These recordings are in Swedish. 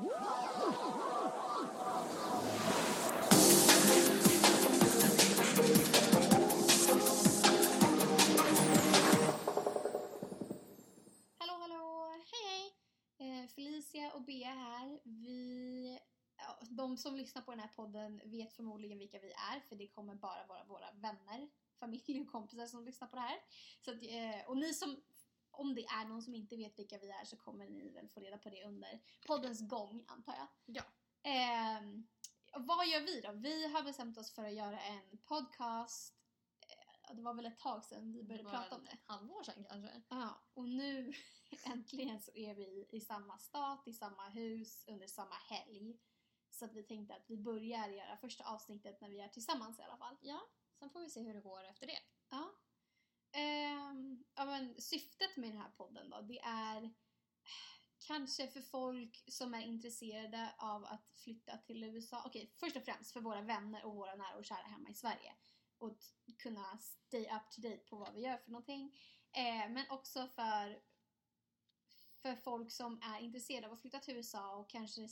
Eh, Felicia och Bea här. Vi, ja, de som lyssnar på den här podden vet förmodligen vilka vi är för det kommer bara vara våra vänner, familj och kompisar som lyssnar på det här. Så att, eh, och ni som, om det är någon som inte vet vilka vi är så kommer ni väl få reda på det under poddens gång antar jag. Ja. Eh, vad gör vi då? Vi har bestämt oss för att göra en podcast. Eh, det var väl ett tag sedan vi började prata om det. halvår sedan kanske. Ja, och nu äntligen så är vi i samma stat, i samma hus, under samma helg. Så att vi tänkte att vi börjar göra första avsnittet när vi är tillsammans i alla fall. Ja, sen får vi se hur det går efter det. Ja. Ehm, ja men syftet med den här podden då, det är kanske för folk som är intresserade av att flytta till USA. Okej, först och främst för våra vänner och våra nära och kära hemma i Sverige. Och kunna stay up to date på vad vi gör för någonting. Eh, men också för, för folk som är intresserade av att flytta till USA och kanske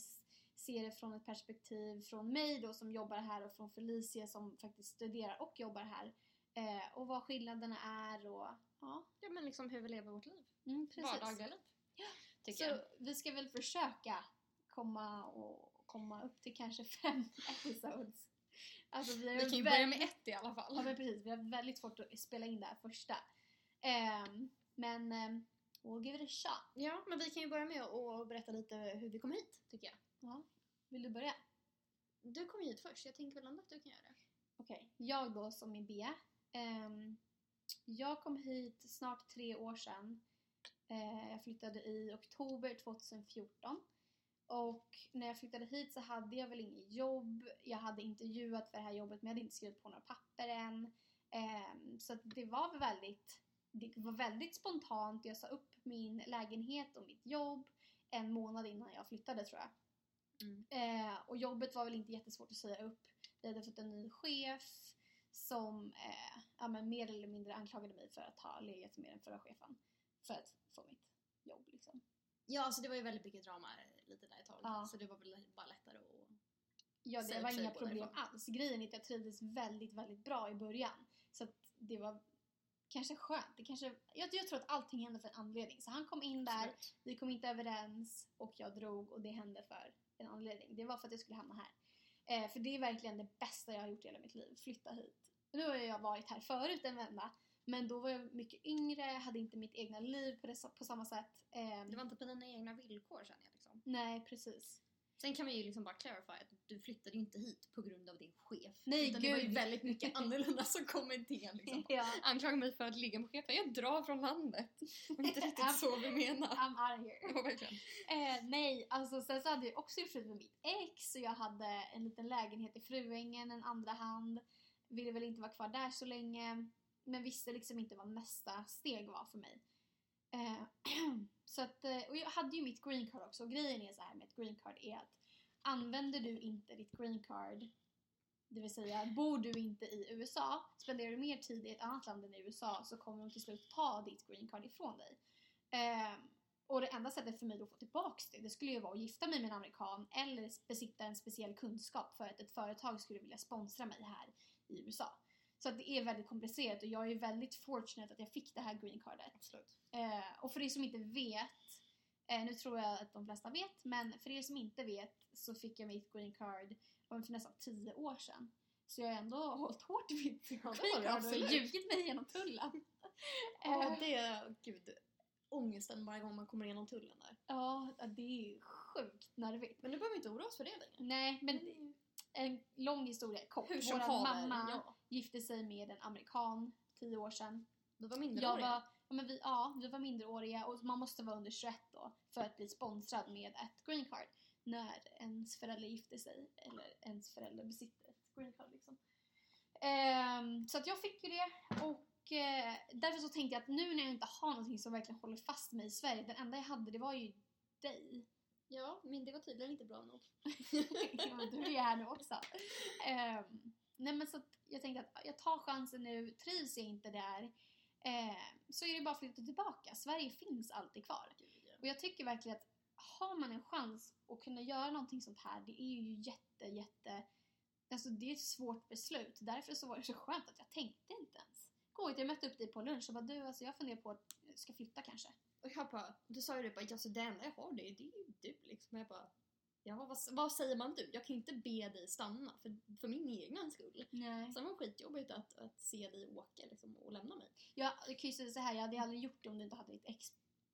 ser det från ett perspektiv från mig då som jobbar här och från Felicia som faktiskt studerar och jobbar här. Eh, och vad skillnaderna är och ja, Ja men liksom hur vi lever vårt liv. mm, precis. Vardagliga liv. Tycker Så jag. vi ska väl försöka komma och komma upp till kanske fem episodes. Alltså vi, har Vi kan ju börja med ett i alla fall. Ja men precis, vi har väldigt svårt att spela in det här första. Ehm, men um, we'll give it a shot. Ja, men vi kan ju börja med att berätta lite hur vi kom hit, tycker jag. Ja. Vill du börja? Du kom hit först, jag tänker väl ändå att du kan göra det. Okej, jag då som är B. Ehm, jag kom hit snart tre år sedan. Eh, jag flyttade i oktober 2014. Och när jag flyttade hit så hade jag väl inget jobb. Jag hade intervjuat för det här jobbet men jag hade inte skrivit på några papper än. Ehm, så det var väl väldigt, det var väldigt spontant. Jag sa upp min lägenhet och mitt jobb en månad innan jag flyttade tror jag. Mm. Eh, och jobbet var väl inte jättesvårt att säga upp. Vi hade fått en ny chef som eh, ja, men mer eller mindre anklagade mig för att ha legat med den förra chefen. För att få mitt jobb liksom. Ja, alltså det var ju väldigt mycket drama lite där ett tag. Ja. Så det var väl bara lättare att... Ja, det var inga problem därifrån. alls. Grejen är att jag trivdes väldigt, väldigt bra i början. Så att det var kanske skönt. Det kanske, jag, jag tror att allting hände för en anledning. Så han kom in där, Absolut. vi kom inte överens och jag drog och det hände för en anledning. Det var för att jag skulle hamna här. Eh, för det är verkligen det bästa jag har gjort i hela mitt liv. Flytta hit. Nu har jag varit här förut en vända. Men då var jag mycket yngre, hade inte mitt egna liv på, det, på samma sätt. Eh, Det var inte på dina egna villkor känner jag liksom. Nej, precis. Sen kan vi ju liksom bara clarify att du flyttade ju inte hit på grund av din chef. Nej, utan det var ju gud. väldigt mycket annorlunda som kom in till liksom. ja, Anklaga mig för att ligga med chefen. Jag drar från landet. Det var inte riktigt så vi menar. I'm out of here. Ja, verkligen. Eh, nej, alltså sen så hade jag också gjort slut med mitt ex och jag hade en liten lägenhet i Fruängen, en andra hand. Ville väl inte vara kvar där så länge. Men visste liksom inte vad nästa steg var för mig. Eh, så att, eh, och jag hade ju mitt green card också. Och grejen är så här med ett green card är att använder du inte ditt green card det vill säga, bor du inte i USA, spenderar du mer tid i ett annat land än i USA så kommer de till slut ta ditt green card ifrån dig. Eh, och det enda sättet för mig då att få tillbaks det, det skulle ju vara att gifta mig med en amerikan eller besitta en speciell kunskap för att ett företag skulle vilja sponsra mig här i USA. Så att det är väldigt komplicerat och jag är väldigt fortunate att jag fick det här green cardet. Eh, och för er som inte vet, eh, nu tror jag att de flesta vet, men för er som inte vet så fick jag mitt green card för nästan 10 år sedan. Så jag har ändå hållit hårt i mitt green card och ljugit mig genom tullen. Ja, Eh, det är, gud, ångesten varje gång man kommer igenom tullen där. Ja, det är sjukt nervigt. Men nu behöver vi inte oroa oss för det längre. Nej, men en lång historia kort. Hur Vår mamma ja. gifte sig med en amerikan 10 år sedan. Du var minderårig. var, ja, men vi, ja, vi var minderåriga och man måste vara under 21 då för att bli sponsrad med ett green card när ens förälder gifter sig eller ens förälder besitter ett green card liksom. Ehm, så att jag fick ju det och eh, därför så tänkte jag att nu när jag inte har någonting som verkligen håller fast mig i Sverige, den enda jag hade det var ju dig. Ja, men det var tydligen inte bra nog. ja, du är här nu också. Ehm, nej men så jag tänkte att jag tar chansen nu, trivs jag inte där eh, så är det bara att flytta tillbaka. Sverige finns alltid kvar. Och jag tycker verkligen att har man en chans att kunna göra någonting sånt här, det är ju jätte, jätte... Alltså det är ett svårt beslut. Därför så var det så skönt att jag tänkte inte ens. Gå jag mötte upp dig på lunch och bara du, alltså jag funderar på att ska flytta kanske. Och jag bara, du sa ju det bara, alltså det enda jag har det, det är ju du liksom. Jag bara, ja vad, vad säger man du? Jag kan inte be dig stanna för, för min egen skull. Nej. Sen var det skitjobbigt att, att se dig åka liksom, och lämna mig. Jag kan ju säga så här, jag hade aldrig gjort det om du inte hade ditt ex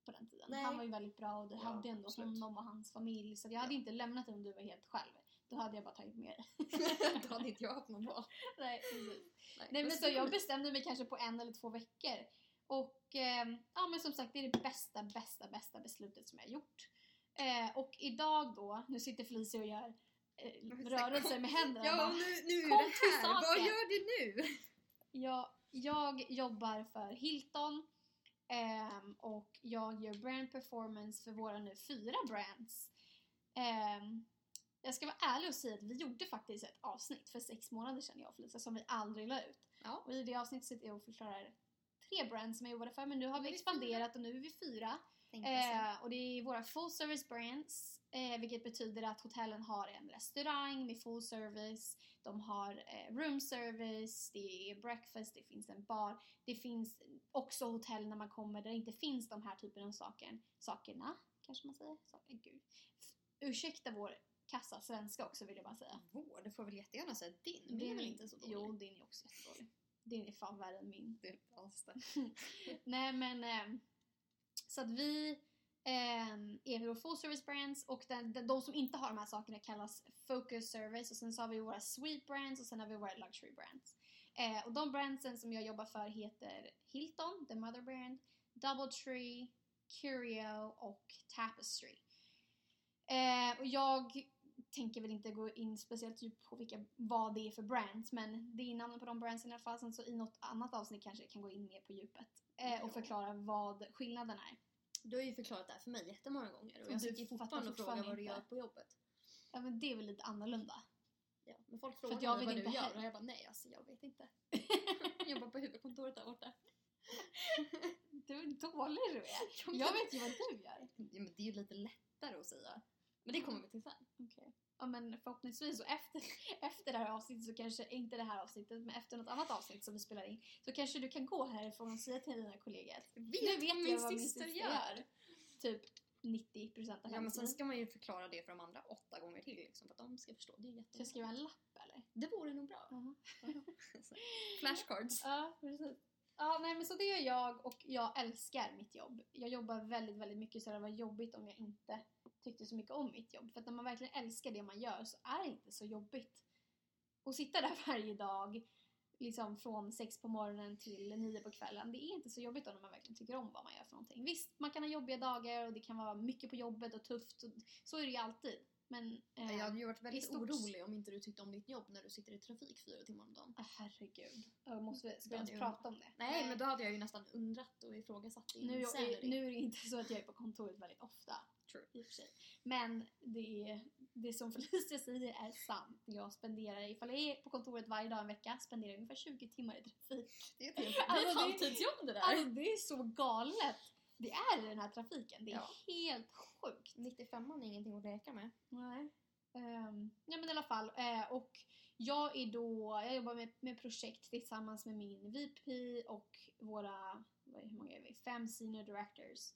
på den tiden. Nej. Han var ju väldigt bra och du Ja, hade ändå absolut. honom och hans familj så jag hade Ja. inte lämnat dig om du var helt själv. Då hade jag bara tagit med dig. Då hade inte jag haft någon val. Nej, precis. Nej, Nej men så jag bestämde mig kanske på en eller två veckor. Och ehm, ja men som sagt det är det bästa, bästa, bästa beslutet som jag har gjort. Eh, och idag då, nu sitter Felicia och gör eh, rörelser med händerna. Ja, bara, nu, nu är det här. Vad gör du nu? jag, jag jobbar för Hilton ehm, och jag gör brand performance för våra nu fyra brands. Ehm, jag ska vara ärlig och säga att vi gjorde faktiskt ett avsnitt för sex månader sedan jag och Felicia som vi aldrig la ut. Ja. Och i det avsnittet sitter jag och förklarar tre brands som jag jobbade för men nu har vi expanderat och nu är vi fyra. Eh, och det är våra full service brands, eh, vilket betyder att hotellen har en restaurang med full service, de har eh, room service, det är breakfast, det finns en bar. Det finns också hotell när man kommer där det inte finns de här typen av saker, sakerna, kanske man säger. Så, eh, gud. Ursäkta vår kassa svenska också vill jag bara säga. Vår, du får väl jättegärna säga din. Din är väl inte så dålig? Jo, din är också jättedålig. Din är fan värre än min. Det är det. Nej men ehm, så att vi ehm, är våra full service brands och den, den, de som inte har de här sakerna kallas focus service och sen så har vi våra sweet brands och sen har vi våra luxury brands. Eh, och de brandsen som jag jobbar för heter Hilton, the mother brand, Doubletree, Curio och Tapestry. Eh, och jag tänker väl inte gå in speciellt djupt på vilka, vad det är för brands men det är namnen på de brandsen i alla fall. Sen så i något annat avsnitt kanske jag kan gå in mer på djupet eh, och förklara vad skillnaden är. Du har ju förklarat det här för mig jättemånga gånger och Och jag du sitter fortfarande och frågar vad du gör på jobbet. Ja men det är väl lite annorlunda. Ja, men folk frågar jag mig vet vad du inte gör heller. och jag bara nej alltså jag vet inte. jag jobbar på huvudkontoret där borta. Du är dålig du är. Jag vet ju vad du gör. Ja, men det är ju lite lättare att säga. Men det kommer vi till sen. Okej. Ja men förhoppningsvis och efter, efter det här avsnittet så kanske, inte det här avsnittet, men efter något annat avsnitt som vi spelar in så kanske du kan gå härifrån och säga till dina kollegor att Vet nu vet jag vad min syster gör. gör. Typ 90% av Ja men sen ska man ju förklara det för de andra åtta gånger till liksom, för att de ska förstå. Det är Ska jättebra. jag skriva en lapp eller? Det vore nog bra. Flashcards. Ja, precis. Ja, nej men så det gör jag och jag älskar mitt jobb. Jag jobbar väldigt, väldigt mycket så det var jobbigt om jag inte tyckte så mycket om mitt jobb. För att när man verkligen älskar det man gör så är det inte så jobbigt. Att sitta där varje dag, liksom från sex på morgonen till nio på kvällen, det är inte så jobbigt då när man verkligen tycker om vad man gör för någonting. Visst, man kan ha jobbiga dagar och det kan vara mycket på jobbet och tufft. Och så är det ju alltid. Men... eh, Jag hade ju varit väldigt stort- orolig om inte du tyckte om ditt jobb när du sitter i trafik fyra timmar om dagen. ah, herregud. Jag måste, ska vi ens prata om det? Nej, men då hade jag ju nästan undrat och ifrågasatt din Nu, sanity. nu är det inte så att jag är på kontoret väldigt ofta. True. I och för sig. Men det, det som Felicia säger är sant. Jag spenderar, ifall jag är på kontoret varje dag en vecka, spenderar jag ungefär 20 timmar i trafik. Det är ett, Alltså, halvtidsjobb det där. Alltså det är så galet! Det är i den här trafiken. Det är Ja. helt sjukt. 95 är ingenting att leka med. Nej. Um, ja men i alla fall. eh, och jag är då, jag jobbar med, med projekt tillsammans med min VP och våra, vad hur många är vi? Fem senior directors.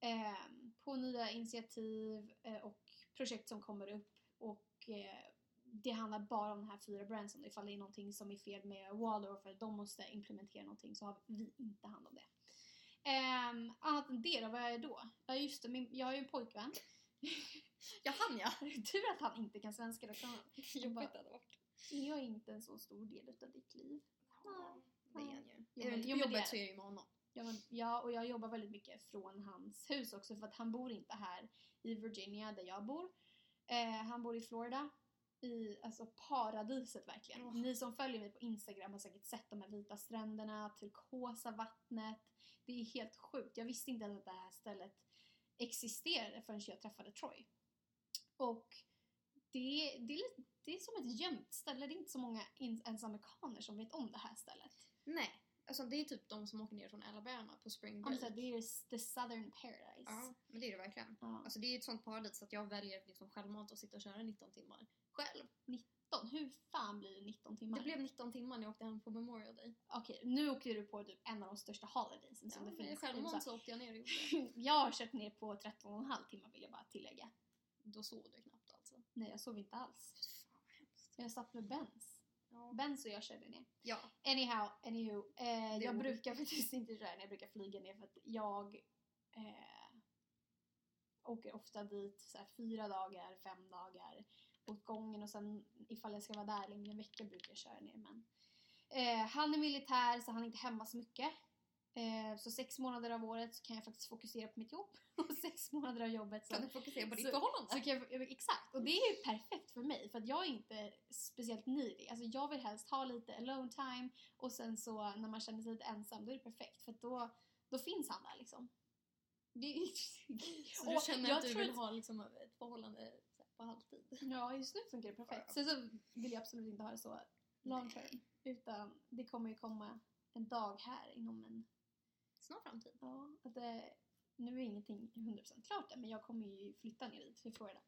Ehm, på nya initiativ eh, och projekt som kommer upp och eh, det handlar bara om de här fyra brandsen. Ifall det är någonting som är fel med Waldorf eller de måste implementera någonting så har vi inte hand om det. Um, annat än det då, vad är jag då? Ja just det, min, jag har ju en pojkvän. Ja, han ja! Tur att han inte kan svenska då kan han. Jobbigt hade varit. Jag är inte en så stor del utav ditt liv. Ja, det är han ju. Jo, Är men- jo, men det är jobbet så är det ju med honom. Ja, men, ja, och jag jobbar väldigt mycket från hans hus också för att han bor inte här i Virginia där jag bor. Eh, han bor i Florida. I alltså paradiset verkligen. Åh. Ni som följer mig på Instagram har säkert sett de här vita stränderna, turkosa vattnet. Det är helt sjukt. Jag visste inte ens att det här stället existerade förrän jag träffade Troy. Och det, det, är, det är som ett gömt ställe. Det är inte så många ens amerikaner som vet om det här stället. Nej, Alltså det är typ de som åker ner från Alabama på spring break. men så här, det är the southern paradise. Ja, men det är det verkligen. Ja. Alltså det är ett sånt paradis att jag väljer liksom självmant att sitta och köra 19 timmar själv. 19, hur fan blir det 19 timmar? Det blev 19 timmar när jag åkte hem på Memorial Day. Okej, nu åker du på typ en av de största holidaysen Ja, som det men finns. självmant så åkte jag ner och gjorde det. jag har kört ner på 13,5 timmar vill jag bara tillägga. Då sov du knappt alltså. Nej, jag sov inte alls. Fan vad hemskt. Jag satt med Benz. Ja. Benz och jag körde ner. ja. Anyhow, anywho. Eh, Det jag brukar faktiskt inte köra ner, jag brukar flyga ner för att jag eh, åker ofta dit så här, fyra dagar, fem dagar åt gången och sen ifall jag ska vara där längre en vecka brukar jag köra ner. Men, eh, han är militär så han är inte hemma så mycket. Eh, så sex månader av året så kan jag faktiskt fokusera på mitt jobb och sex månader av jobbet så Kan du fokusera på ditt så- förhållande? så kan jag, exakt, och det är ju perfekt för mig för att jag är inte speciellt needy. Alltså jag vill helst ha lite alone time och sen så när man känner sig lite ensam då är det perfekt för att då, då finns han där liksom. Det är, Så du känner att du vill att- ha liksom ett förhållande på halvtid? Ja, just nu funkar det perfekt. Sen så vill jag absolut inte ha det så long term. Utan det kommer ju komma en dag här inom en... Snar framtid. Ja, att det, nu är ingenting 100% klart än men jag kommer ju flytta ner dit till Florida.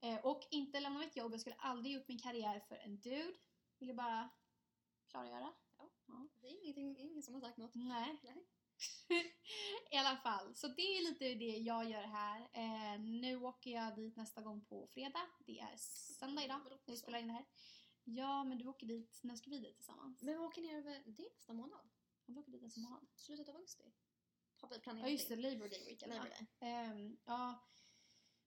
Eh, och inte lämna mitt jobb. Jag skulle aldrig gjort min karriär för en dude. Vill jag bara klargöra. Det är ingenting, ingen som har sagt något. Nej. Nej. I alla fall, så det är lite det jag gör här. Eh, nu åker jag dit nästa gång på fredag. Det är söndag idag när vi spelar in det här. Ja, men du åker dit, när ska vi dit tillsammans? Men vi åker ner över, det är nästa månad. Ja, vi åker dit nästa månad. Slutet av augusti. Har vi planerat Ja just det, Labour Day weekend. Labor. Day. Ehm, ja.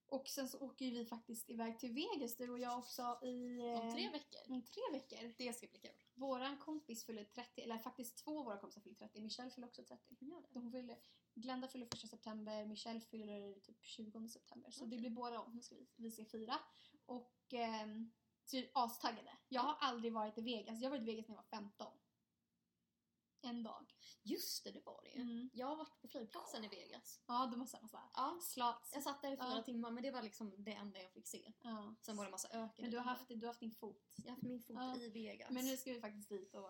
Och sen så åker ju vi faktiskt iväg till Vegas du och jag också i... Om eh, tre veckor. Om tre veckor. Det ska bli kul. Våran kompis fyller 30, eller faktiskt två av våra kompisar fyller 30. Michelle fyller också 30. Hon gör det. Hon fyller, Glenda fyller 1 september, Michelle fyller typ 20 september. Så det Okej. blir båda om ska vi, vi ska fira. Och ehm, så är astaggade. Jag har aldrig varit i Vegas. Jag var i Vegas när jag var 15. En dag. Just det, det var det ju. Mm. Jag har varit på flygplatsen i Vegas. Ja, de har samma såhär Ja. slots. Jag satt där i fyra Ja. timmar men det var liksom det enda jag fick se. Ja. Sen var det massa öken. Men du har, haft, du har haft din fot. Jag har haft min fot Ja. i Vegas. Men nu ska vi faktiskt dit och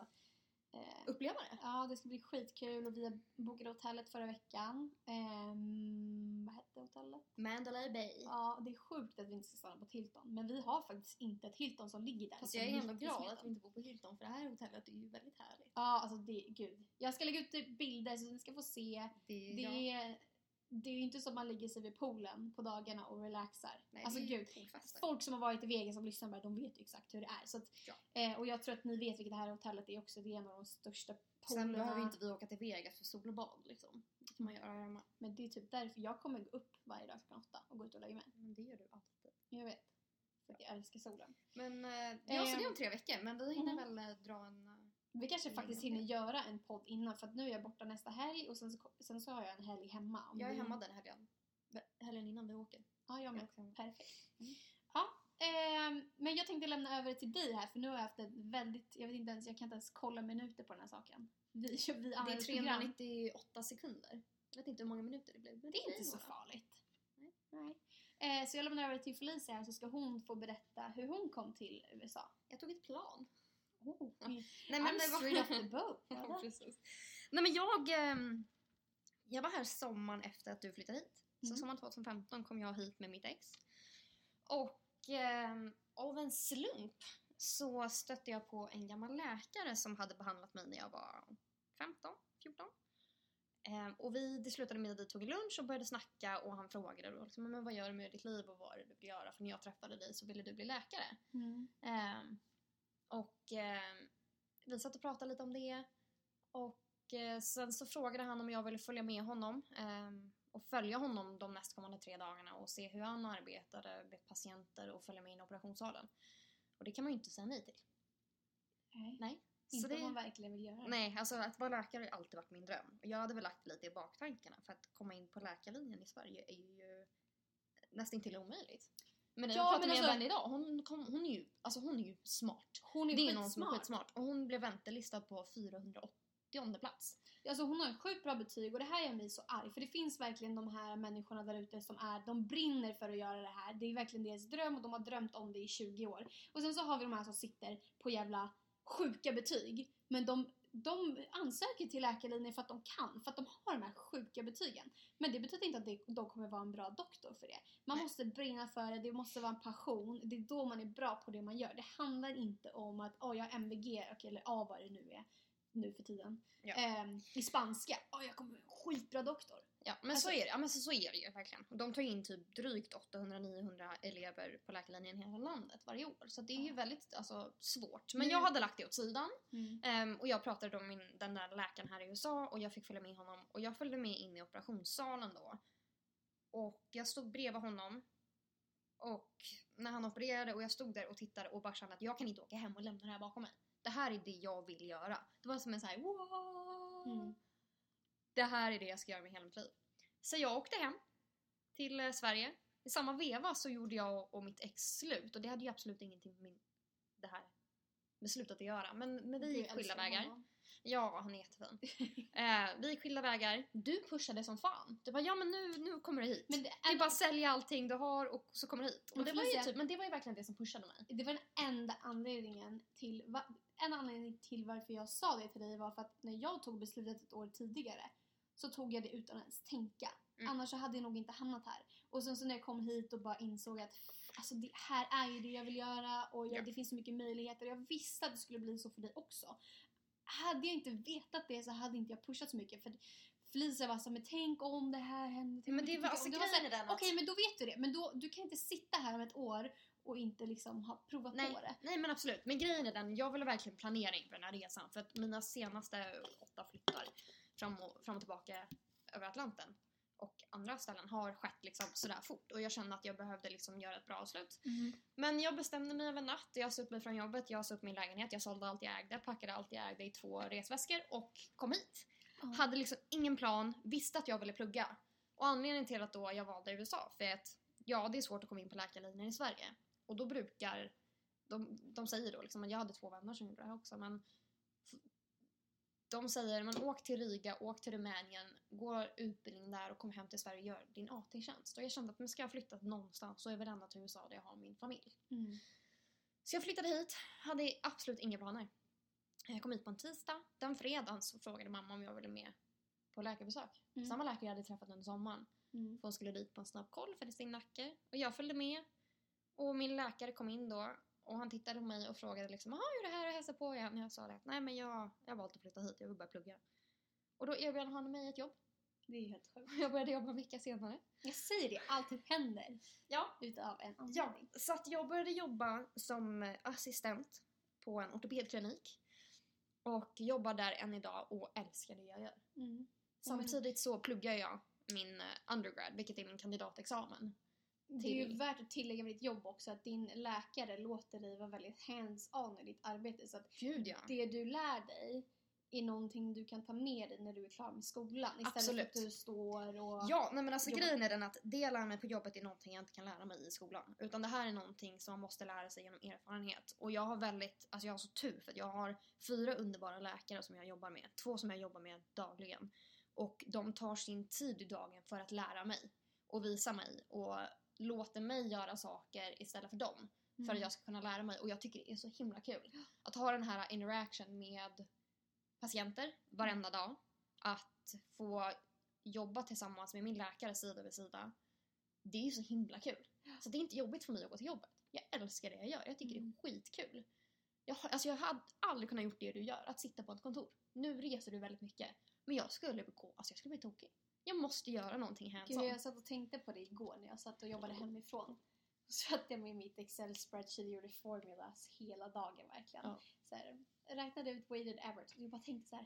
eh, Uppleva det? Ja, det ska bli skitkul och vi bokade hotellet förra veckan. Ehm, vad hette hotellet? Mandalay Bay. Ja, det är sjukt att vi inte ska stanna på ett Hilton. Men vi har faktiskt inte ett Hilton som ligger där. Fast jag är ändå glad att vi inte bor på Hilton för det här hotellet är ju väldigt härligt. Ja, alltså det, gud. Jag ska lägga ut bilder så ni ska få se. Det, Det är, det är ju inte som man lägger sig vid poolen på dagarna och relaxar. Nej, alltså gud. Folk som har varit i Vegas och lyssnar bara, de vet ju exakt hur det är. Så att, Ja. eh, och jag tror att ni vet vilket det här hotellet är också. Det är en av de största Sen poolerna. behöver inte vi åka till Vegas för sol och bad liksom. Det kan man göra hemma. Men det är typ därför jag kommer gå upp varje dag klockan åtta och gå ut och lägga mig. Men det gör du alltid. Jag vet. För att jag älskar solen. Men eh, ja, så det är om tre veckor. Men vi hinner Mhm. väl eh, dra en... eh, Vi kanske Hur faktiskt hinner göra en podd innan för att nu är jag borta nästa helg och sen så, sen så har jag en helg hemma. Om Jag är vi- hemma den helgen. Helgen innan vi åker. Ja, jag Jag med. hemma. Perfekt. Mm. Ja, ehm, men jag tänkte lämna över till dig här för nu har jag haft ett väldigt, jag vet inte ens, jag kan inte ens kolla minuter på den här saken. Vi, vi Det är använder ett program. 398 sekunder. Jag vet inte hur många minuter det blir. men Det är inte så farligt. Nej. Nej. Eh, så jag lämnar över till Felicia här så ska hon få berätta hur hon kom till USA. Jag tog ett plan. Ja. Nej, Nej I'm straight off the boat. Ja, precis. Nej men jag, ehm, jag var här sommaren efter att du flyttade hit. Så Mm. sommaren 2015 kom jag hit med mitt ex. Och ehm, av en slump så stötte jag på en gammal läkare som hade behandlat mig när jag var 15, 14. Ehm, och vi, det slutade med att vi tog lunch och började snacka och han frågade då liksom, men vad gör du med ditt liv och vad är det du vill göra? För när jag träffade dig så ville du bli läkare. Mm. Ehm, och ehm, vi satt och pratade lite om det. Och eh, sen så frågade han om jag ville följa med honom ehm, och följa honom de nästkommande tre dagarna och se hur han arbetade med patienter och följa med in i operationssalen. Och det kan man ju inte säga nej till. Nej. Nej. Inte om man verkligen vill göra det. nej, alltså att vara läkare har alltid varit min dröm. Jag hade väl lagt lite i baktankarna för att komma in på läkarlinjen i Sverige är ju nästan till omöjligt. Men jag pratade men med alltså- en vän idag, hon, kom, hon, är ju, alltså hon är ju smart. Hon är, Det är någon som är skitsmart. Och hon blev väntelistad på 480 plats. Alltså hon har sjukt bra betyg och det här gör mig så arg för det finns verkligen de här människorna där ute som är, de brinner för att göra det här. Det är verkligen deras dröm och de har drömt om det i 20 år. Och sen så har vi de här som sitter på jävla sjuka betyg men de, de ansöker till läkarlinjen för att de kan, för att de har de här sjuka betygen. Men det betyder inte att de kommer vara en bra doktor för det. Man måste brinna för det, det måste vara en passion. Det är då man är bra på det man gör. Det handlar inte om att åh, jag har MVG, eller A vad det nu är nu för tiden. Ja. Ehm, I spanska, åh jag kommer bli en skitbra doktor. Ja, men, Alltså- så är det. ja men så, så är det ju verkligen. Och De tar ju in typ drygt 800-900 elever på läkarlinjen i hela landet varje år. Så det är ju Ja. väldigt alltså, svårt. Men Nu- jag hade lagt det åt sidan. Mm. Ehm, och jag pratade om min, den där läkaren här i USA och jag fick följa med honom. Och jag följde med in i operationssalen då. Och jag stod bredvid honom. Och när han opererade och jag stod där och tittade och bara kände att jag kan inte åka hem och lämna det här bakom mig. Det här är det jag vill göra. Det var som en sån här wow. Mm. Det här är det jag ska göra med hela mitt liv. Så jag åkte hem till eh, Sverige. I samma veva så gjorde jag och mitt ex slut och det hade ju absolut ingenting med min, det här beslutet att göra. Men, men vi gick skilda vägar. honom. Ja, han är jättefin. eh, vi gick skilda vägar. Du pushade som fan. Du bara, ja men nu, nu kommer du hit. Men det, det är är bara sälja allting du har och så kommer du hit. Och Men det var ju typ, men det var ju verkligen det som pushade mig. det var den enda anledningen till en anledning till varför jag sa det till dig var för att när jag tog beslutet ett år tidigare så tog jag det utan att ens tänka. Mm. Annars så hade jag nog inte hamnat här. Och sen så när jag kom hit och bara insåg att alltså det här är ju det jag vill göra och jag, Ja. det finns så mycket möjligheter. Jag visste att det skulle bli så för dig också. Hade jag inte vetat det så hade inte jag pushat så mycket. För Felicia var så men tänk om det här händer. Men det var, alltså om." Det var så grejen. Okej men då vet du det. Men då, du kan inte sitta här om ett år och inte liksom ha provat Nej, på det. nej men absolut. Men grejen är den, jag ville verkligen planera inför den här resan. För att mina senaste åtta flyttar fram och, fram och tillbaka över Atlanten och andra ställen har skett liksom sådär fort. Och jag kände att jag behövde liksom göra ett bra avslut. Men jag bestämde mig över natt. Jag sa upp mig från jobbet, jag sa upp min lägenhet, jag sålde allt jag ägde, packade allt jag ägde i två resväskor och kom hit. Ja. Hade liksom ingen plan, visste att jag ville plugga. Och anledningen till att då jag valde USA, för att ja, det är svårt att komma in på läkarlinjen i Sverige. Och då brukar, de, de säger då liksom, att jag hade två vänner som gjorde det här också, men de säger, men åk till Riga, åk till Rumänien, gå utbildning där och kom hem till Sverige och gör din AT-tjänst. Och jag kände att men ska jag flytta någonstans så är väl ändå till USA där jag har min familj. Mm. Så jag flyttade hit, hade absolut inga planer. Jag kom hit på en tisdag. Den fredagen så frågade mamma om jag ville med på läkarbesök. Mm. Samma läkare jag hade träffat under sommaren. Mm. För hon skulle dit på en snabb koll för sin nacke. Och jag följde med. Och min läkare kom in då. Och han tittade på mig och frågade liksom Jaha, hur är det här att hälsa på igen? Jag sa det att nej men jag, jag har valt att flytta hit, jag vill börja plugga. Och då erbjöd han mig ett jobb. Det är helt sjukt. Jag började jobba en vecka senare. Jag säger det, allt händer Ja, utav en Ja, anledning. så att jag började jobba som eh, assistent på en ortopedklinik. Och jobbar där än idag och älskar det jag gör. Mm. Samtidigt så pluggar jag min eh, undergrad, vilket är min kandidatexamen. Det är ju värt att tillägga med ditt jobb också att din läkare låter dig vara väldigt hands-on i ditt arbete. Så att Gud ja. det du lär dig är någonting du kan ta med dig när du är klar med skolan. Istället Absolut. för att du står och... Ja, nej men alltså Jobba. grejen är den att det jag lär mig på jobbet är någonting jag inte kan lära mig i skolan. Utan det här är någonting som man måste lära sig genom erfarenhet. Och jag har väldigt, alltså jag har så tur för att jag har fyra underbara läkare som jag jobbar med. Två som jag jobbar med dagligen. Och de tar sin tid i dagen för att lära mig. Och visa mig. Och låter mig göra saker istället för dem. För att Mm. jag ska kunna lära mig. Och jag tycker det är så himla kul. Att ha den här interaction med patienter varenda dag. Att få jobba tillsammans med min läkare sida vid sida. Det är ju så himla kul. Så det är inte jobbigt för mig att gå till jobbet. Jag älskar det jag gör. Jag tycker Mm. det är skitkul. Jag, alltså jag hade aldrig kunnat gjort det du gör, att sitta på ett kontor. Nu reser du väldigt mycket. Men jag skulle gå, alltså jag skulle bli tokig. Jag måste göra någonting Gud, hands-on. jag satt och tänkte på det igår när jag satt och jobbade hemifrån. Så satt jag med mitt Excel spreadsheet och gjorde formulas hela dagen verkligen. Ja. Så här, räknade ut weighted average och jag bara tänkte så här.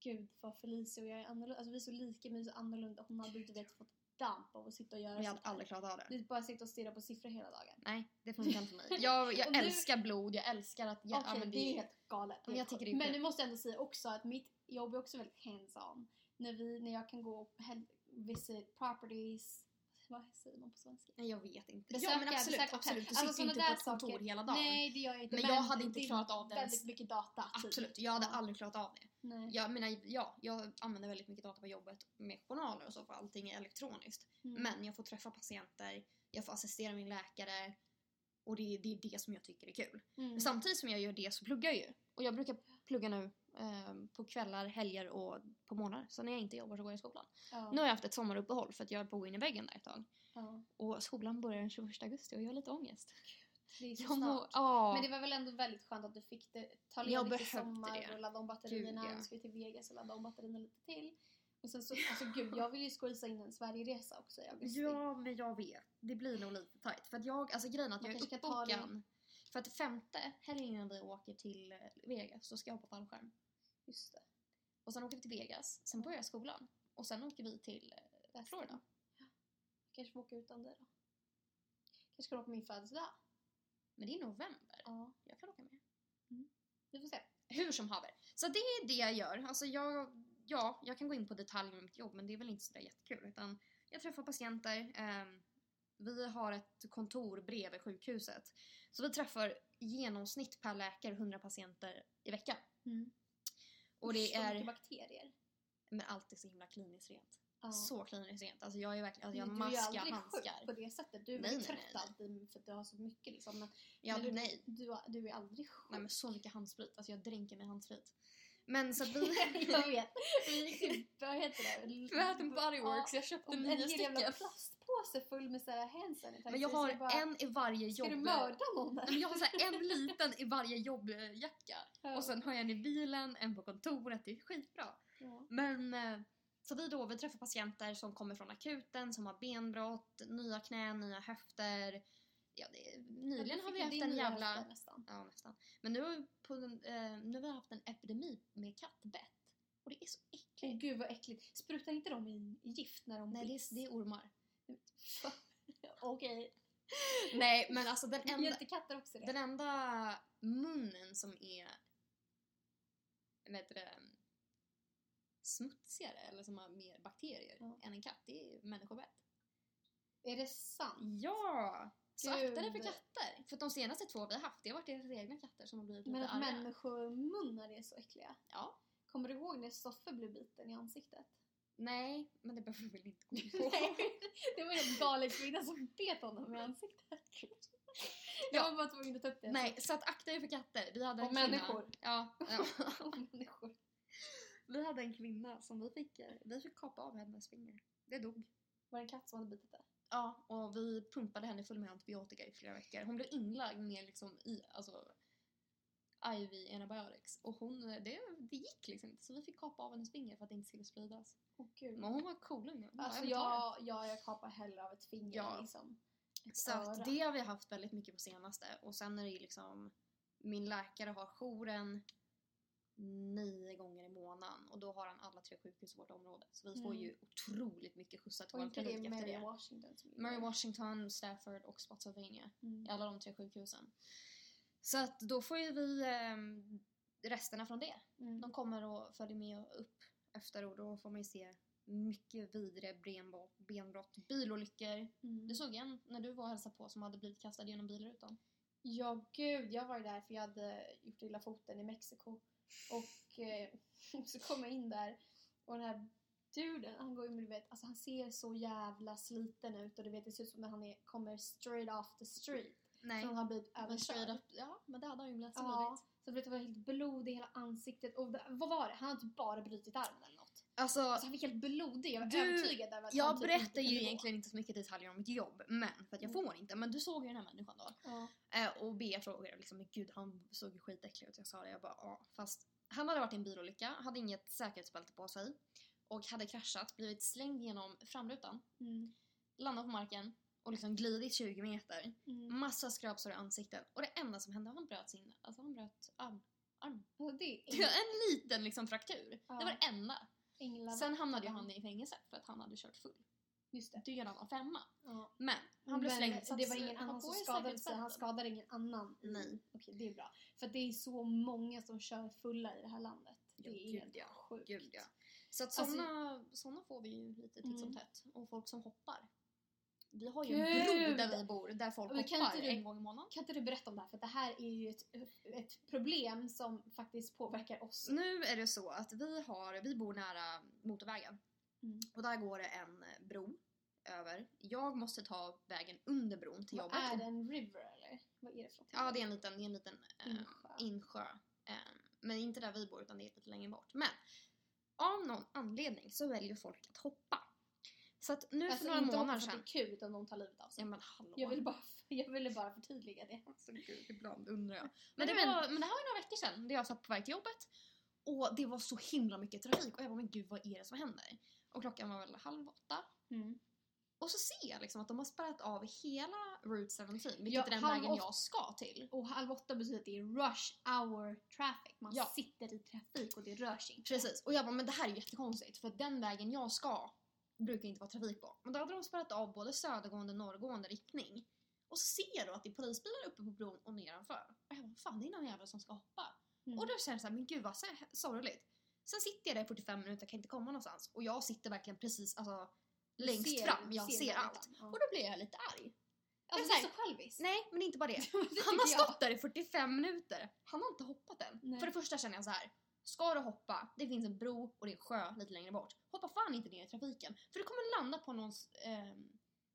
Gud vad Felicia och jag är annorlunda. Alltså vi är så lika men vi är så annorlunda. Hon hade inte vet fått damp av att sitta och göra jag sånt hade här. aldrig klarat av det. Du bara sitter och stirrar på siffror hela dagen. Nej, det funkar inte för mig. Jag, jag älskar blod, jag älskar att... Ja, Okej, ja, men det är helt galet. Men jag tycker det är men nu måste jag ändå säga också att mitt jobb är också väldigt hands-on. När, vi, när jag kan gå och visit properties. Vad säger man på svenska? Nej, jag vet inte. Besöka- ja men absolut, besöka absolut. Du hotell. sitter Alltså, inte på ett kontor saker. hela dagen. Nej, det gör jag inte. Men jag hade inte klarat av det väldigt mycket data. typ. Absolut, jag hade aldrig klarat av det. Nej. Jag menar, ja, jag använder väldigt mycket data på jobbet med journaler och så för allting är elektroniskt. Mm. Men jag får träffa patienter, jag får assistera min läkare och det det, är det som jag tycker är kul. Mm. Men samtidigt som jag gör det så pluggar jag ju. Och jag brukar pluggar nu på kvällar, helger och på morgnar. Så när jag inte jobbar så går jag i skolan. Ja. Nu har jag haft ett sommaruppehåll för att jag är på att gå in i väggen där ett tag. ja. Och skolan börjar den 21 augusti och jag har lite ångest. Det är så Jag snart. ja. Men det var väl ändå väldigt skönt att du fick det, ta ledigt i sommar det. och ladda om batterierna. Gud, ja. Nu ska vi till Vegas och ladda om batterierna lite till. Och sen så, alltså gud, jag vill ju squeeza in en Sverigeresa också i augusti. Ja, men jag vet. Det blir nog lite tajt. För att jag, alltså grejen att Man jag är uppbokad. För att femte helgen innan vi åker till Vegas så ska jag hoppa fallskärm. Just det. Och sen åker vi till Vegas, sen börjar skolan. Och sen åker vi till eh. Florida. Kanske får åka utan dig då. Kanske ska du åka på min födelsedag. Men det är november. Ja. Jag kan åka med. Vi får se. Hur som haver. Så det är det jag gör. Alltså jag, ja, jag kan gå in på detaljer med mitt jobb men det är väl inte sådär jättekul. Utan jag träffar patienter. ehm, vi har ett kontor bredvid sjukhuset. Så vi träffar i genomsnitt per läkare 100 patienter i veckan. Och det så är... bakterier. Men allt är så himla kliniskt rent. Ja. Så kliniskt rent. Alltså jag är verkligen... Alltså jag Men du är maskar aldrig handskar. sjuk på det sättet. Du är Nej, väldigt nej, trött nej, alltid för att du har så mycket liksom. Men, Ja, men du, nej. Du, du är aldrig sjuk. Nej men så mycket handsprit. Alltså jag dränker mig handsprit. Men så att vi... jag vet. Vi gick till, vad heter det? Bath and Body Works, jag köpte och en nio hel jävla stycken. Plastpåse full med så här hand sanitizer. Men jag har bara, en i varje Ska jobb... du mörda någon men jag har så här en liten i varje jobbjacka. Ja. Och sen har jag en i bilen, en på kontoret. Det är skitbra. Ja. Men eh, så vi då, vi träffar patienter som kommer från akuten, som har benbrott, nya knän, nya höfter. Ja, det, nyligen har vi haft en jävla... Nästan. Ja, nästan. Men nu, på, eh, nu har vi haft en epidemi med kattbett. Och det är så äckligt. gud vad äckligt. Sprutar inte de i gift när de Nej, det är, det är ormar. Okej. Nej, men alltså den enda, inte katter också det? den enda munnen som är vad heter det, smutsigare eller som har mer bakterier Ja. än en katt, det är människobett. Är det sant? Ja! Så akta dig för katter. För de senaste två vi har haft, det har varit deras egna katter som har blivit Men lite att arga. människomunnar är så äckliga. Ja. Kommer du ihåg när Stoffe blev biten i ansiktet? Nej, men det behöver vi väl inte gå in på. Nej, det var en galen kvinna som bet honom i ansiktet. Jag Ja. var bara tvungen att ta upp det. Nej, så att akta er för katter. Vi hade en Och kvinna. människor. Ja, ja. Och människor. Vi hade en kvinna som vi fick, vi fick kapa av hennes finger. Det dog. Var det en katt som hade bitit det? Ja, och vi pumpade henne full med antibiotika i flera veckor. Hon blev inlagd med liksom i, alltså IV antibiotics. Och hon, det, det gick liksom inte så vi fick kapa av hennes finger för att det inte skulle spridas. Åh gud. Men hon var cool bara, Alltså "Ja, men ta jag, jag, jag kapar hellre av ett finger Ja. liksom det." ett Så att öra. det har vi haft väldigt mycket på senaste. Och sen är det ju liksom, min läkare har jouren nio gånger i månaden och då har han alla tre sjukhus i vårt område. Så vi får Mm. ju otroligt mycket skjutsar till vår klinik efter Mary det. Washington Mary Washington, Stafford och Spotsylvania. Mm. alla de tre sjukhusen. Så att då får ju vi eh, resterna från det. Mm. De kommer och följer med upp efter och då får man ju se mycket vidare benbrott, benbrott bilolyckor. Mm. Du såg en när du var och hälsade på som hade blivit kastad genom bilrutan. Ja, gud. Jag var ju där för jag hade gjort illa foten i Mexiko. Och eh, så kom jag in där och den här duden, han går ju med, du vet, alltså han ser så jävla sliten ut och du vet, det ser ut som när han är, kommer straight off the street. Nej. Som han blivit Men straight överkörd. ja, men det hade han ju blivit Ja, så det var helt blod i hela ansiktet. Och vad var det? Han hade typ bara brutit armen eller något. Alltså, Alltså han var helt blodig. Jag var Du, övertygad över att jag han typ berättar ju gå. egentligen inte så mycket detaljer om mitt jobb, men för att jag Mm. får inte. Men du såg ju den här människan då. Ja. Eh, och Bea frågade liksom, men gud han såg ju skitäcklig ut. Jag sa det, jag bara ja. Fast han hade varit i en bilolycka, hade inget säkerhetsbälte på sig och hade kraschat, blivit slängd genom framrutan, Mm. landat på marken och liksom glidit 20 meter. Mm. Massa skrapsår i ansiktet och det enda som hände, han bröt sin, alltså han bröt arm. arm. Alltså, det Det var en liten liksom fraktur. Ja. Det var det enda. Änglarna. Sen hamnade ju han i fängelse för att han hade kört full. Just det. Dödad av femma. Ja. Men han blev slängd. det var ingen annan som skadade sig. Han skadade ingen annan. Nej. Okej, det är bra. För det är så många som kör fulla i det här landet. Det Ja, är gud, helt ja. sjukt. Gud ja. Så att Alltså- såna, såna får vi ju lite titt som Mm. tätt. Och folk som hoppar. Vi har ju en bro där vi bor där folk Men kan hoppar inte du- en gång i månaden. Kan inte du berätta om det här? För det här är ju ett, ett problem som faktiskt påverkar oss. Nu är det så att vi, har, vi bor nära motorvägen. Mm. Och där går det en bro över. Jag måste ta vägen under bron till Vad jobbet. är det? En river eller? Vad är det för något? Ja, det är en liten, det är en liten eh, Insjö. insjö. Eh, Men inte där vi bor utan det är lite längre bort. Men av någon anledning så väljer folk att hoppa. Så att nu Alltså för några inte månader sedan... det är kul utan de tar livet av sig. Ja men hallå. Jag vill bara, jag ville bara förtydliga det. Alltså gud, ibland undrar jag. Men, Men det men- var, men det här var några veckor sedan. Där jag satt på väg till jobbet. Och det var så himla mycket trafik. Och jag bara, men gud vad är det som händer? Och klockan var väl halv åtta. Mm. Och så ser jag liksom att de har spärrat av hela Route 17, vilket Ja, är den vägen åt- jag ska till. Och halv åtta betyder att det är rush hour traffic. Man Ja. sitter i trafik och det rör sig inte. Precis, och jag bara, men det här är jättekonstigt för den vägen jag ska brukar inte vara trafik på. Men då hade de spärrat av både södergående och norrgående riktning. Och så ser jag då att det är polisbilar uppe på bron och nedanför. Och jag bara, fan det är någon jävel som ska hoppa. Mm. Och då känner jag såhär, men gud vad sorgligt. Sen sitter jag där i 45 minuter, kan inte komma någonstans. Och jag sitter verkligen precis alltså, längst ser- fram, jag ser, väldigt allt. ja. Och då blir jag lite arg. Alltså, det är så själviskt. Nej, men inte bara det. Det Han har tycker jag. stått där i 45 minuter. Han har inte hoppat än. Nej. För det första känner jag så här. Ska du hoppa, det finns en bro och det är en sjö lite längre bort. Hoppa fan inte ner i trafiken. För du kommer landa på någons, ehm,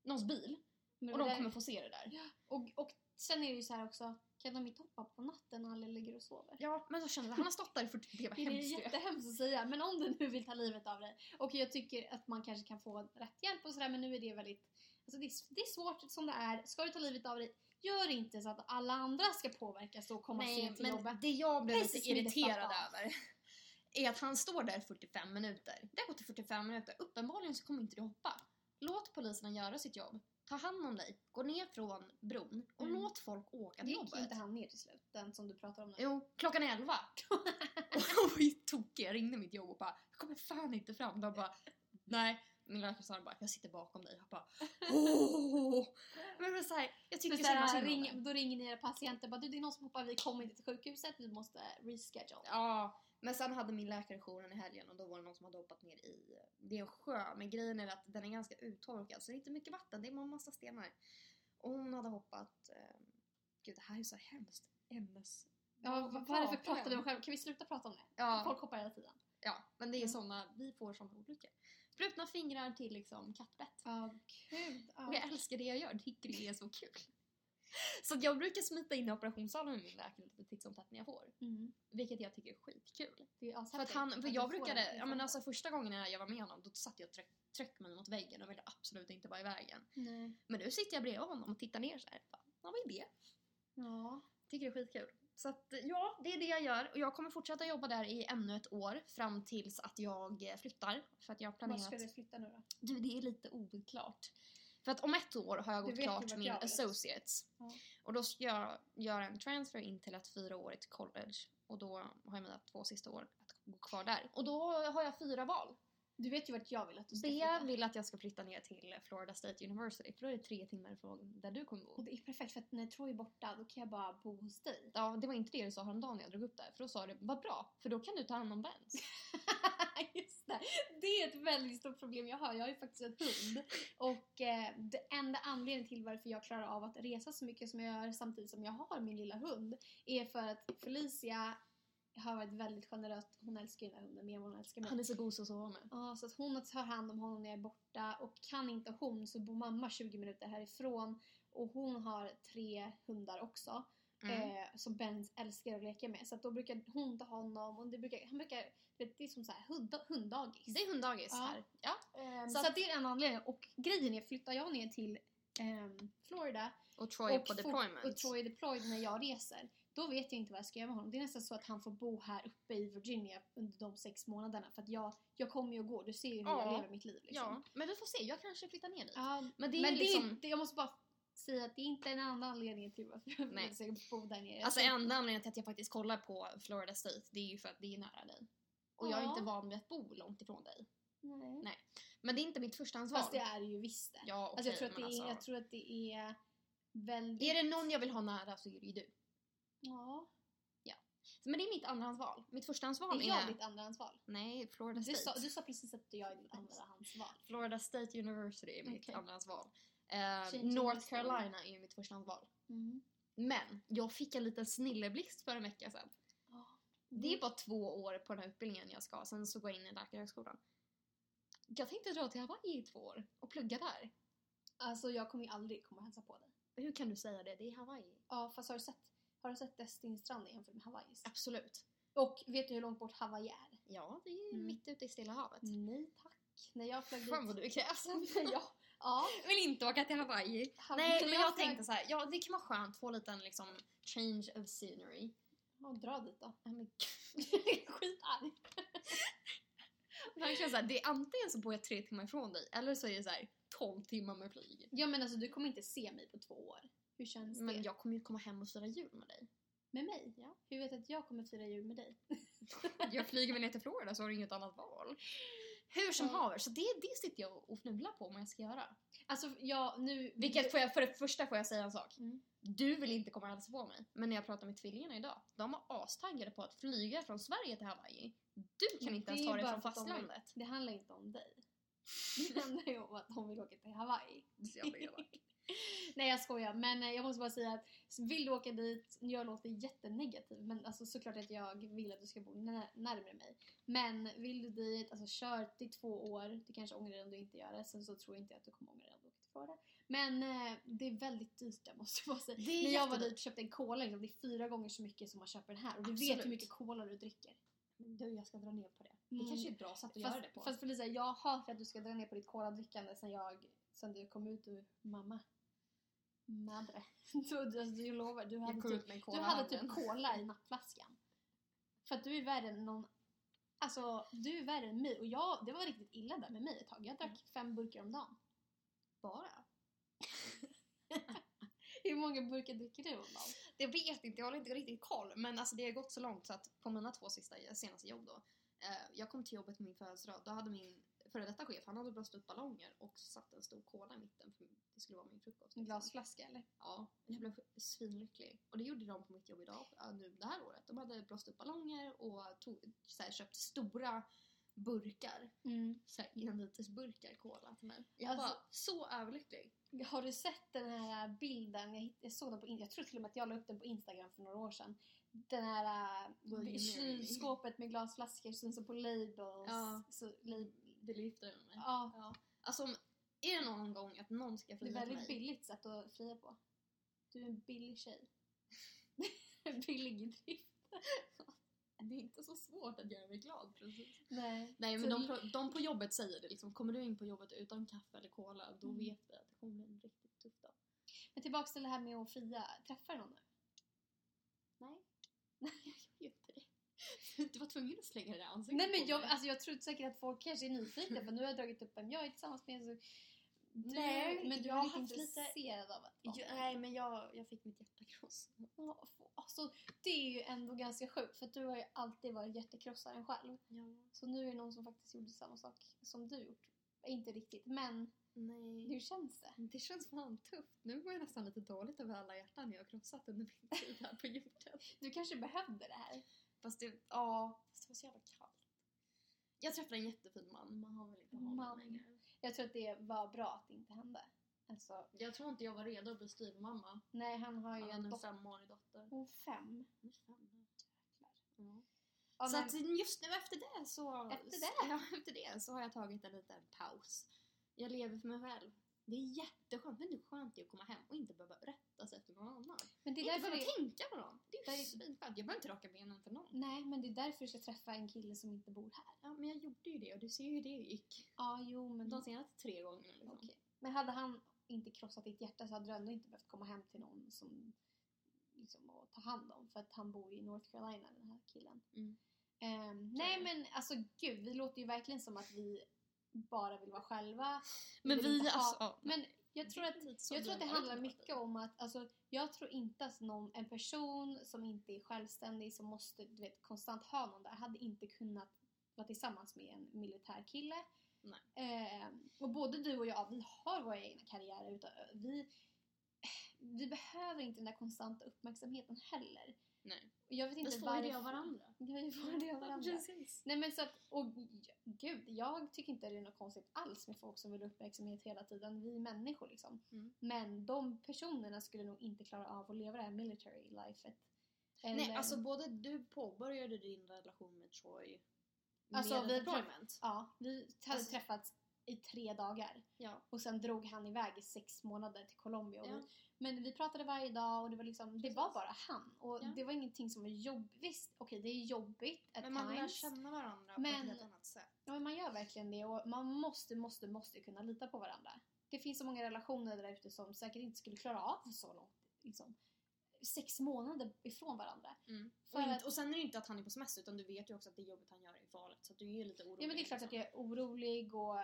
någons bil Men och de där- kommer få se det där. och, och sen är det ju så här också, kan de inte hoppa på natten när alla ligger och sover? Ja, men så känner jag, han har stått där 40 Det var Det är hemskt jättehemskt att säga, men om du nu vill ta livet av dig och jag tycker att man kanske kan få rätt hjälp och sådär men nu är det väldigt, alltså det är, det är svårt som det är. Ska du ta livet av dig, gör inte så att alla andra ska påverkas och komma Nej, sent till men jobbet. det jag blev Precis lite det irriterad över är att han står där i 45 minuter. Det har gått i 45 minuter. Uppenbarligen så kommer inte du hoppa. Låt poliserna göra sitt jobb. Ta hand om dig. Gå ner från bron och Mm. låt folk åka till Gick jobbet. inte han ner till slut, den som du pratar om nu? Jo, klockan är 11. och jag var ju tokig. Jag ringde mitt jobb och bara jag kommer fan inte fram. De bara nej. Min läkare sa bara jag sitter bakom dig. Jag bara åh. Men var så här, jag tycker så om ring, då ringer ni era patienter bara du det är någon som hoppar, vi kommer inte till sjukhuset, vi måste reschedule. Ja, men sen hade min läkare jouren i helgen och då var det någon som hade hoppat ner i det är en sjö men grejen är att den är ganska uttorkad så det är inte mycket vatten, det är en massa stenar. Och hon hade hoppat, eh, gud det här är så hemskt ämnes... Ja, vad, vad är det för pratar vi om själv? Kan vi sluta prata om det? Ja, Folk hoppar hela tiden. ja, men det är Mm. såna, vi får såna olyckor. Brutna fingrar till liksom kattbett. Ja, gud. Och jag älskar det jag gör, tycker det är så kul. Så jag brukar smita in i operationssalen med min läkare lite titt som tätt när jag får. Mm. Vilket jag tycker är skitkul. Det är För att han, för jag brukade, ja men informationen. alltså första gången jag var med honom då satt jag och tryck, tryck mig mot väggen och ville absolut inte vara i vägen. Nej. Men nu sitter jag bredvid honom och tittar ner så här. Bara, Ja, vad är det? Ja. Tycker det är skitkul. Så att ja, det är det jag gör och jag kommer fortsätta jobba där i ännu ett år fram tills att jag eh, flyttar. För att jag planerat... ska du flytta nu då? Du, det är lite oklart. För att om ett år har jag gått klart min associates. Ja. Och då ska jag göra en transfer in till ett fyraårigt college. Och då har jag mina två sista år att gå kvar där. Och då har jag fyra val. Du vet ju vart jag vill att du ska B flytta. vill att jag ska flytta ner till Florida State University för då är det tre timmar från där du kommer Och bo. det är perfekt för att när Troy är borta då kan jag bara bo hos dig. Ja, det var inte det du sa häromdagen när jag drog upp där. För då sa du, vad bra, för då kan du ta hand om Benz. Just det. Det är ett väldigt stort problem jag har. Jag har ju faktiskt en hund. Och eh, det enda anledningen till varför jag klarar av att resa så mycket som jag gör samtidigt som jag har min lilla hund är för att Felicia har varit väldigt generös. Hon älskar ju den här hunden mer än vad hon älskar mig. Han är så god att sova med. Ja, så att hon tar hand om honom när jag är borta och kan inte hon så bor mamma 20 minuter härifrån och hon har tre hundar också Mm. eh, som Ben älskar att leka med så att då brukar hon ta honom och det brukar, han brukar, vet, det är som så här hund, hunddagis. Det är hunddagis Ja. här. Ja. Ehm, så så att- det är en anledning och grejen är flyttar jag ner till ehm, Florida Och Troy och, på deployment. och Troy är deployed när jag reser då vet jag inte vad jag ska göra med honom. Det är nästan så att han får bo här uppe i Virginia under de sex månaderna för att jag, jag kommer ju och går. Du ser ju hur Ja. jag lever mitt liv liksom. Ja, men vi får se. Jag kanske flyttar ner dit. Ja, Men det är men liksom... det, jag måste bara säga att det är inte en annan anledning till varför jag vill försöka bo där nere. Alltså enda anledningen till att jag faktiskt kollar på Florida State det är ju för att det är nära dig. Och jag är Ja. inte van vid att bo långt ifrån dig. Nej. Nej. Men det är inte mitt förstahandsval. Fast det är det ju visst det. Ja, okej, alltså jag, tror att det är, alltså, jag tror att det är väldigt... Är det någon jag vill ha nära så är det ju du. Ja. Men det är mitt andrahandsval. Mitt förstahandsval är... är jag ditt andrahandsval. Nej, Florida Du State. sa, du sa precis att jag är ditt andrahandsval. Florida State University är mitt Okej. andrahandsval. Changing North. Carolina är ju mitt förstahandsval. Mm. Men jag fick en liten snilleblixt för en vecka sedan. Ja. Det är bara två år på den här utbildningen jag ska, sen så går jag in i Läkarhögskolan. Jag tänkte dra till Hawaii i två år och plugga där. Alltså jag kommer ju aldrig komma och hälsa på dig. Hur kan du säga det? Det är Hawaii. Ja fast har du sett, har du sett Destin strand jämfört med Hawaiis? Absolut. Och vet du hur långt bort Hawaii är? Ja, det är Mm. mitt ute i Stilla havet. Nej tack. När jag flög Fan vad dit... du är kräsen. ja. ja. Jag vill inte åka till Hawaii. Hawaii- Nej, men jag flög- tänkte så här, ja det kan vara skönt, få lite en liksom change of scenery. Ja, dra dit då. Ja, men Skitarg. Verkligen så här, det är antingen så bor jag tre timmar ifrån dig eller så är det så här 12 timmar med flyg. Ja men alltså du kommer inte se mig på två år. Hur känns det? Men jag kommer ju komma hem och fira jul med dig. Med mig? Ja. Hur vet du att jag kommer fira jul med dig? Jag flyger väl ner till Florida så har du inget annat val. Hur som Ja. haver, så det, det sitter jag och fnular på vad jag ska göra. Alltså jag nu... Vilket får jag, för det första får jag säga en sak. Mm. Du vill inte komma och hälsa på mig. Men när jag pratar med tvillingarna idag, de var astaggade på att flyga från Sverige till Hawaii. Du kan inte Det ens ta dig från att de fastlandet. Det handlar inte om dig. Det handlar ju om att de vill åka till Hawaii. Så jävla elak. Nej jag skojar men eh, jag måste bara säga att vill du åka dit, jag låter jättenegativ men alltså såklart att jag vill att du ska bo nä- närmare mig. Men vill du dit, alltså kör i två år, du kanske ångrar dig om du inte gör det, sen så tror jag inte att du kommer ångra dig om du åker till Florida. Men eh, det är väldigt dyrt jag måste bara säga. När jag var dit och köpte en cola, liksom, det är fyra gånger så mycket som man köper den här och du vet Absolut. hur mycket cola du dricker. Men Du, jag ska dra ner på det. Mm. Det kanske är ett bra sätt att Fast, göra det på. fast Felicia, jag hatar att du ska dra ner på ditt coladrickande sen jag, sen du kom ut ur mamma. Madre. Du, alltså, du lovar, du hade, kom typ, ut med en du hade typ cola i nappflaskan. För att du är värre än någon Alltså du är värre än mig och jag, det var riktigt illa där med mig ett tag. Jag drack Mm. fem burkar om dagen. Bara? Hur många burkar dricker du om dagen? Jag vet inte, jag har inte riktigt koll. Men alltså det har gått så långt så att på mina två sista, senaste jobb då. Eh, jag kom till jobbet på min födelsedag. Då hade min före detta chef, han hade blåst upp ballonger och satt en stor cola i mitten för det skulle vara min frukost. En liksom. glasflaska eller? Ja, jag blev svinlycklig. Och det gjorde de på mitt jobb idag, nu det här året. De hade blåst upp ballonger och tog, här, köpt stora burkar. Mm. Så här, enlitersburkar cola till mig. Jag Alltså- var så överlycklig. Har du sett den här bilden? Jag, hitt- jag såg den på Jag tror till och med att jag la upp den på Instagram för några år sedan. Den här kylskåpet med glasflaskor som på labels. Ja. Så, lab- Vill gifta dig med mig? ja, Ja. Alltså, om- är det någon gång att någon ska det är fria till väldigt mig? billigt sätt att fria på. Du är en billig tjej. billig i drift. Det är inte så svårt att göra mig glad precis. Nej, Nej men de, på- de på jobbet säger det liksom. Kommer du in på jobbet utan kaffe eller cola då Mm. vet vi att det kommer bli en riktigt tuff dag. Men tillbaks till det här med att fria. Träffar du någon nu? Nej. Nej jag gör ju inte det. Du var tvungen att slänga det där ansiktet Nej men jag, alltså, jag tror säkert att folk kanske är nyfikna för nu har jag dragit upp en jag är tillsammans med så du, Nej, men du jag har lite- intresserad av att Jo, nej men jag, jag fick mitt hjärta krossat. Alltså, det är ju ändå ganska sjukt för att du har ju alltid varit hjärtekrossaren själv. Ja. Så nu är det någon som faktiskt gjorde samma sak som du gjort. Inte riktigt, men Nej. hur känns det? Det känns fan tufft. Nu var jag nästan lite dåligt över alla hjärtan jag har krossat under min tid här på jorden. Du kanske behövde det här. Fast det, ja, fast det var så jävla kallt. Jag träffade en jättefin man, men han vill inte ha Man. mig längre. Jag tror att det var bra att det inte hände. Alltså, Jag tror inte jag var redo att bli styvmamma. nej, han har ju Han har en en dotter. femårig dotter. Hon är fem. Hon är fem nu. Ja. Ja, så men- att just nu efter det så... Efter det? Ja, efter det så har jag tagit en liten paus. Jag lever för mig själv. Det är jätteskönt. Men det är skönt det att komma hem och inte behöva rätta sig efter någon annan. men det är inte därför behöva det, tänka på någon. Det är ju svinskönt. Jag behöver inte raka benen för. Nej, men det är därför du ska träffa en kille som inte bor här. Ja, men jag gjorde ju det och du ser ju hur det gick. Ja, jo, men... De senaste tre gångerna liksom. Okej. Men hade han inte krossat ditt hjärta så hade du ändå inte behövt komma hem till någon som liksom att ta hand om för att han bor i North Carolina den här killen. Mm. Så nej men alltså gud, vi låter ju verkligen som att vi bara vill vara själva. Men vill vi inte ha- alltså... ja, Men jag tror att, jag tror att det handlar mycket om att, alltså, jag tror inte att någon, en person som inte är självständig, som måste du vet, konstant ha någon där, hade inte kunnat vara tillsammans med en militärkille. Nej. Ehm, och både du och jag, vi har våra egna karriärer. Utan, vi, vi behöver inte den där konstanta uppmärksamheten heller. Nej. Jag vet inte Vi får det varför- av varandra. Vi får det av varandra. Precis. Nej men så att, och gud, jag tycker inte det är något konstigt alls med folk som vill ha uppmärksamhet hela tiden. Vi människor liksom. Mm. Men de personerna skulle nog inte klara av att leva det här military lifet. Nej, Eller- alltså både du påbörjade din relation med Troy med Alltså, vi- deployment. Ja, vi hade Alltså- träffats i tre dagar. Ja. Och sen drog han iväg i sex månader till Colombia. Ja. men vi pratade varje dag och det var liksom, det var bara han. Och Ja. det var ingenting som var jobbigt. Visst, okej det är jobbigt at Men man lär times. känna varandra på Men- ett helt annat sätt. Ja, men man gör verkligen det och man måste, måste, måste kunna lita på varandra. Det finns så många relationer där ute som säkert inte skulle klara av så långt. Liksom, sex månader ifrån varandra. Mm. Och, inte, och sen är det inte att han är på semester utan du vet ju också att det jobbet han gör är farligt så du är ju lite orolig. Ja men det är klart liksom. att jag är orolig och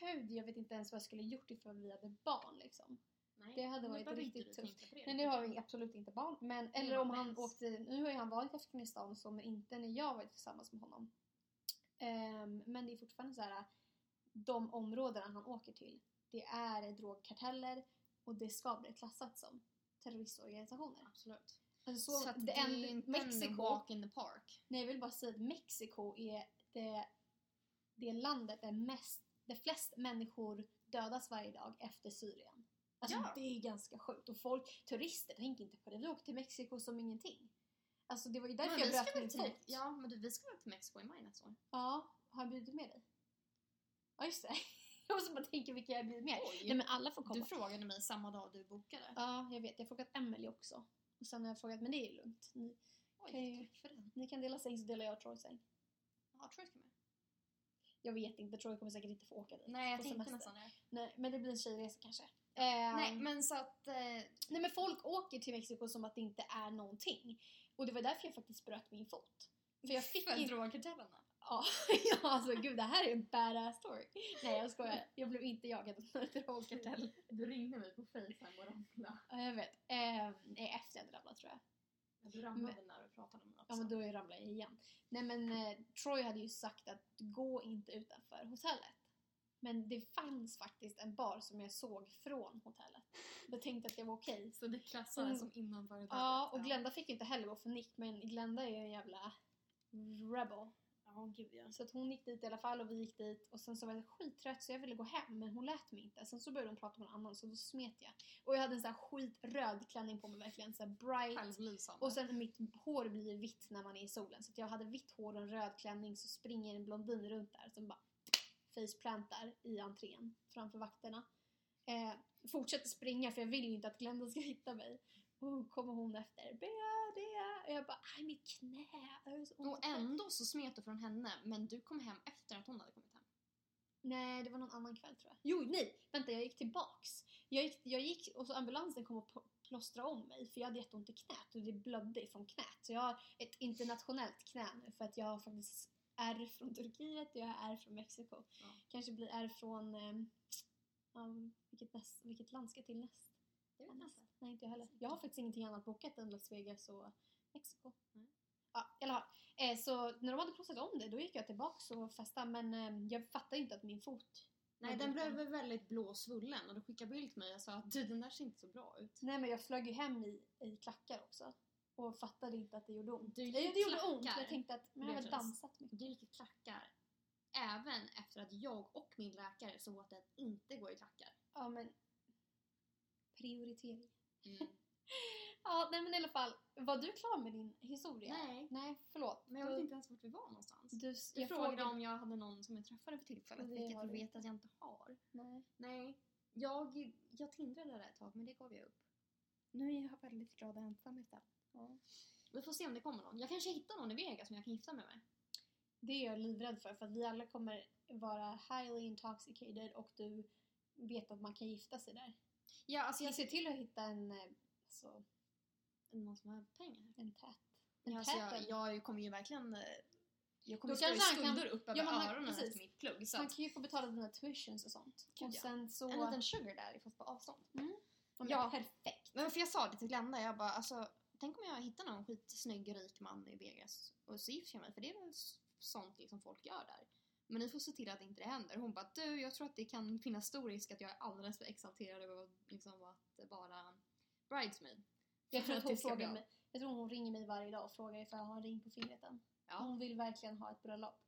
gud jag vet inte ens vad jag skulle gjort ifall vi hade barn liksom. Nej, det hade varit riktigt tufft. Nej nu har vi absolut inte barn. Men, eller var om han åkte, nu har ju han varit i Afghanistan så men inte när jag var tillsammans med honom. Ehm, men det är fortfarande så här de områdena han åker till. Det är drogkarteller och det ska bli klassat som terroristorganisationer. Absolut. Alltså Så, så, att det det är en, inte Mexiko, en walk in the park. nej jag vill bara säga att Mexiko är det, det landet där mest, där flest människor dödas varje dag efter Syrien. Alltså Ja. det är ganska sjukt och folk, turister tänker inte på det. Vi åkte till Mexiko som ingenting. Alltså det var ju därför Men jag bröt min fot. ja men du, vi ska väl till Mexiko i maj nästa år? Ja, har jag bjudit med dig? Ja just det. Jag måste bara tänka vilka jag bjudit med. Oj. Nej men alla får komma. Du frågade mig samma dag du bokade. Ja, jag vet. Jag har frågat Emily också. Och sen har jag frågat, men det är lugnt. Ni, Oj, kan ju- tack för den. ni kan dela säng så delar jag Troys säng. Ja, Troy ska med. Jag vet inte, Troy kommer säkert inte få åka dit. Nej jag tänkte semester. nästan det. Nej, men det blir en tjejresa kanske. Nej Ehm, men så att... Eh, nej men folk åker till Mexiko som att det inte är någonting. Och det var därför jag faktiskt bröt min fot. För jag fick för inte... drogkartellerna. Ja, ja, alltså gud det här är en badass story. Nej jag skojar, jag blev inte jagad av några drogkartell. Du ringde mig på Facetime och ramlade. Ja, jag vet. Eh, efter jag ramlade tror jag. Du ramlade när du pratade om också. Ja men då ramlade jag igen. Nej men eh, Troy hade ju sagt att gå inte utanför hotellet. Men det fanns faktiskt en bar som jag såg från hotellet. Jag tänkte att det var okej. Så det klassades Mm. som innanför hotellet. Ja, och Glenda fick ju inte heller gå för Nick men Glenda är ju en jävla rebel. Ja, gud ja. Så att hon gick dit i alla fall och vi gick dit och sen så var jag skittrött så jag ville gå hem men hon lät mig inte. Sen så började hon prata med någon annan så då smet jag. Och jag hade en sån här skitröd klänning på mig verkligen så bright. Och sen mitt hår blir vitt när man är i solen så jag hade vitt hår och en röd klänning så springer en blondin runt där som bara faceplantar i entrén framför vakterna. Eh, fortsätter springa för jag vill ju inte att Glenda ska hitta mig. Och kommer hon efter. Bea. Och jag bara, aj mitt knä. Och i knät." ändå så smet du från henne men du kom hem efter att hon hade kommit hem. Nej, det var någon annan kväll tror jag. Jo, nej! Vänta, jag gick tillbaks. Jag gick, jag gick och så ambulansen kom och pl- plåstrade om mig för jag hade jätteont i knät och det blödde ifrån knät. Så jag har ett internationellt knä nu för att jag har faktiskt är från Turkiet och jag är från Mexiko. Ja. Kanske blir är från... Um, vilket, näst, vilket land ska jag till näst? Jag vet inte. Nej, inte jag heller. Jag har faktiskt ingenting annat bokat än Las Vegas och Mexiko. Nej. Ja, i alla fall. Eh, så när de hade plåstrat om det, då gick jag tillbaks och festade. Men eh, jag fattade inte att min fot... Nej, den blev väldigt blå och svullen och du skickade bild till mig och sa att du, den där ser inte så bra ut. Nej, men jag flög ju hem i, i klackar också. Och fattade inte att det gjorde ont. Du gick Nej, i det gjorde ont, men jag tänkte att men jag har väl Beatrice. dansat mycket. Du gick i klackar. Även efter att jag och min läkare sa åt att inte gå i klackar. Ja, men... Prioritering. Mm. Ja, nej men i alla fall. Var du klar med din historia? Nej, Nej, förlåt. men jag vet inte ens vart vi var någonstans. Du, Du jag frågade om jag hade någon som jag träffade för tillfället, vilket du vet att jag inte har. Nej. Nej, jag, jag tindrade där ett tag men det gav jag upp. Nu är jag väldigt glad och ensam istället. Ja. Vi får se om det kommer någon. Jag kanske hittar någon i Vegas som jag kan gifta mig med. Det är jag livrädd för, för att vi alla kommer vara highly intoxicated och du vet att man kan gifta sig där. Ja, alltså Jag jag ser till att hitta en, eh, alltså, Någon som har pengar. en tät. En Ja, alltså jag, jag kommer ju verkligen... eh, Jag kommer Då stå i kan- skulder upp över Ja, öronen precis. efter mitt plugg. Så Man kan ju få betala dina tuitions och sånt. Och ja. sen så... en liten sugar daddy fast på avstånd. Ja, men Ja. perfekt. Men för jag sa det till Glenda, jag bara alltså Tänk om jag hittar någon skitsnygg rik man i Vegas och så gifter jag mig för det är väl sånt liksom folk gör där. Men ni får se till att inte det händer. Hon bara du, jag tror att det kan finnas stor risk att jag är alldeles för exalterad över liksom, att vara bridesmaid. Jag tror, att hon frågar mig, jag tror hon ringer mig varje dag och frågar ifall jag har en ring på fingret än. Ja. Hon vill verkligen ha ett bröllop.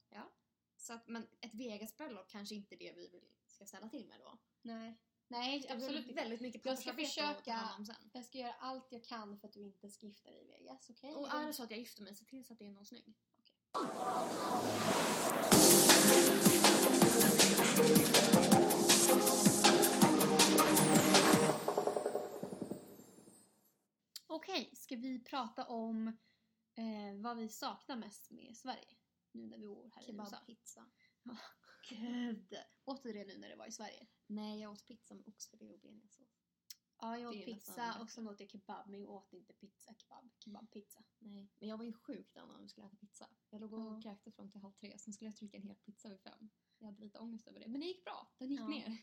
Så att, men ett Vegas-bröllop kanske inte är det vi vill, ska ställa till med då. Nej. Nej, Det absolut inte. väldigt mycket Jag ska försöka-. Jag ska göra allt jag kan för att du inte ska gifta dig i Vegas, okej? Och är det så att jag gifter mig, se till så att det är någon snygg. Okej, ska vi prata om eh, vad vi saknar mest med Sverige? Nu när vi bor här i USA. Kebabpizza. Gud! Åt du det nu när det var i Sverige? Nej, jag åt pizza med oxfilé och bearnaisesås. Ja, jag åt pizza och sen åt jag kebab, men jag åt inte pizza kebab. Kebabpizza. Nej, men jag var ju sjuk den dagen vi skulle äta pizza. Jag låg och Ja. kräktes fram till halv tre, sen skulle jag trycka en hel pizza vid fem. Jag hade lite ångest över det, men det gick bra. Den gick Ja. ner.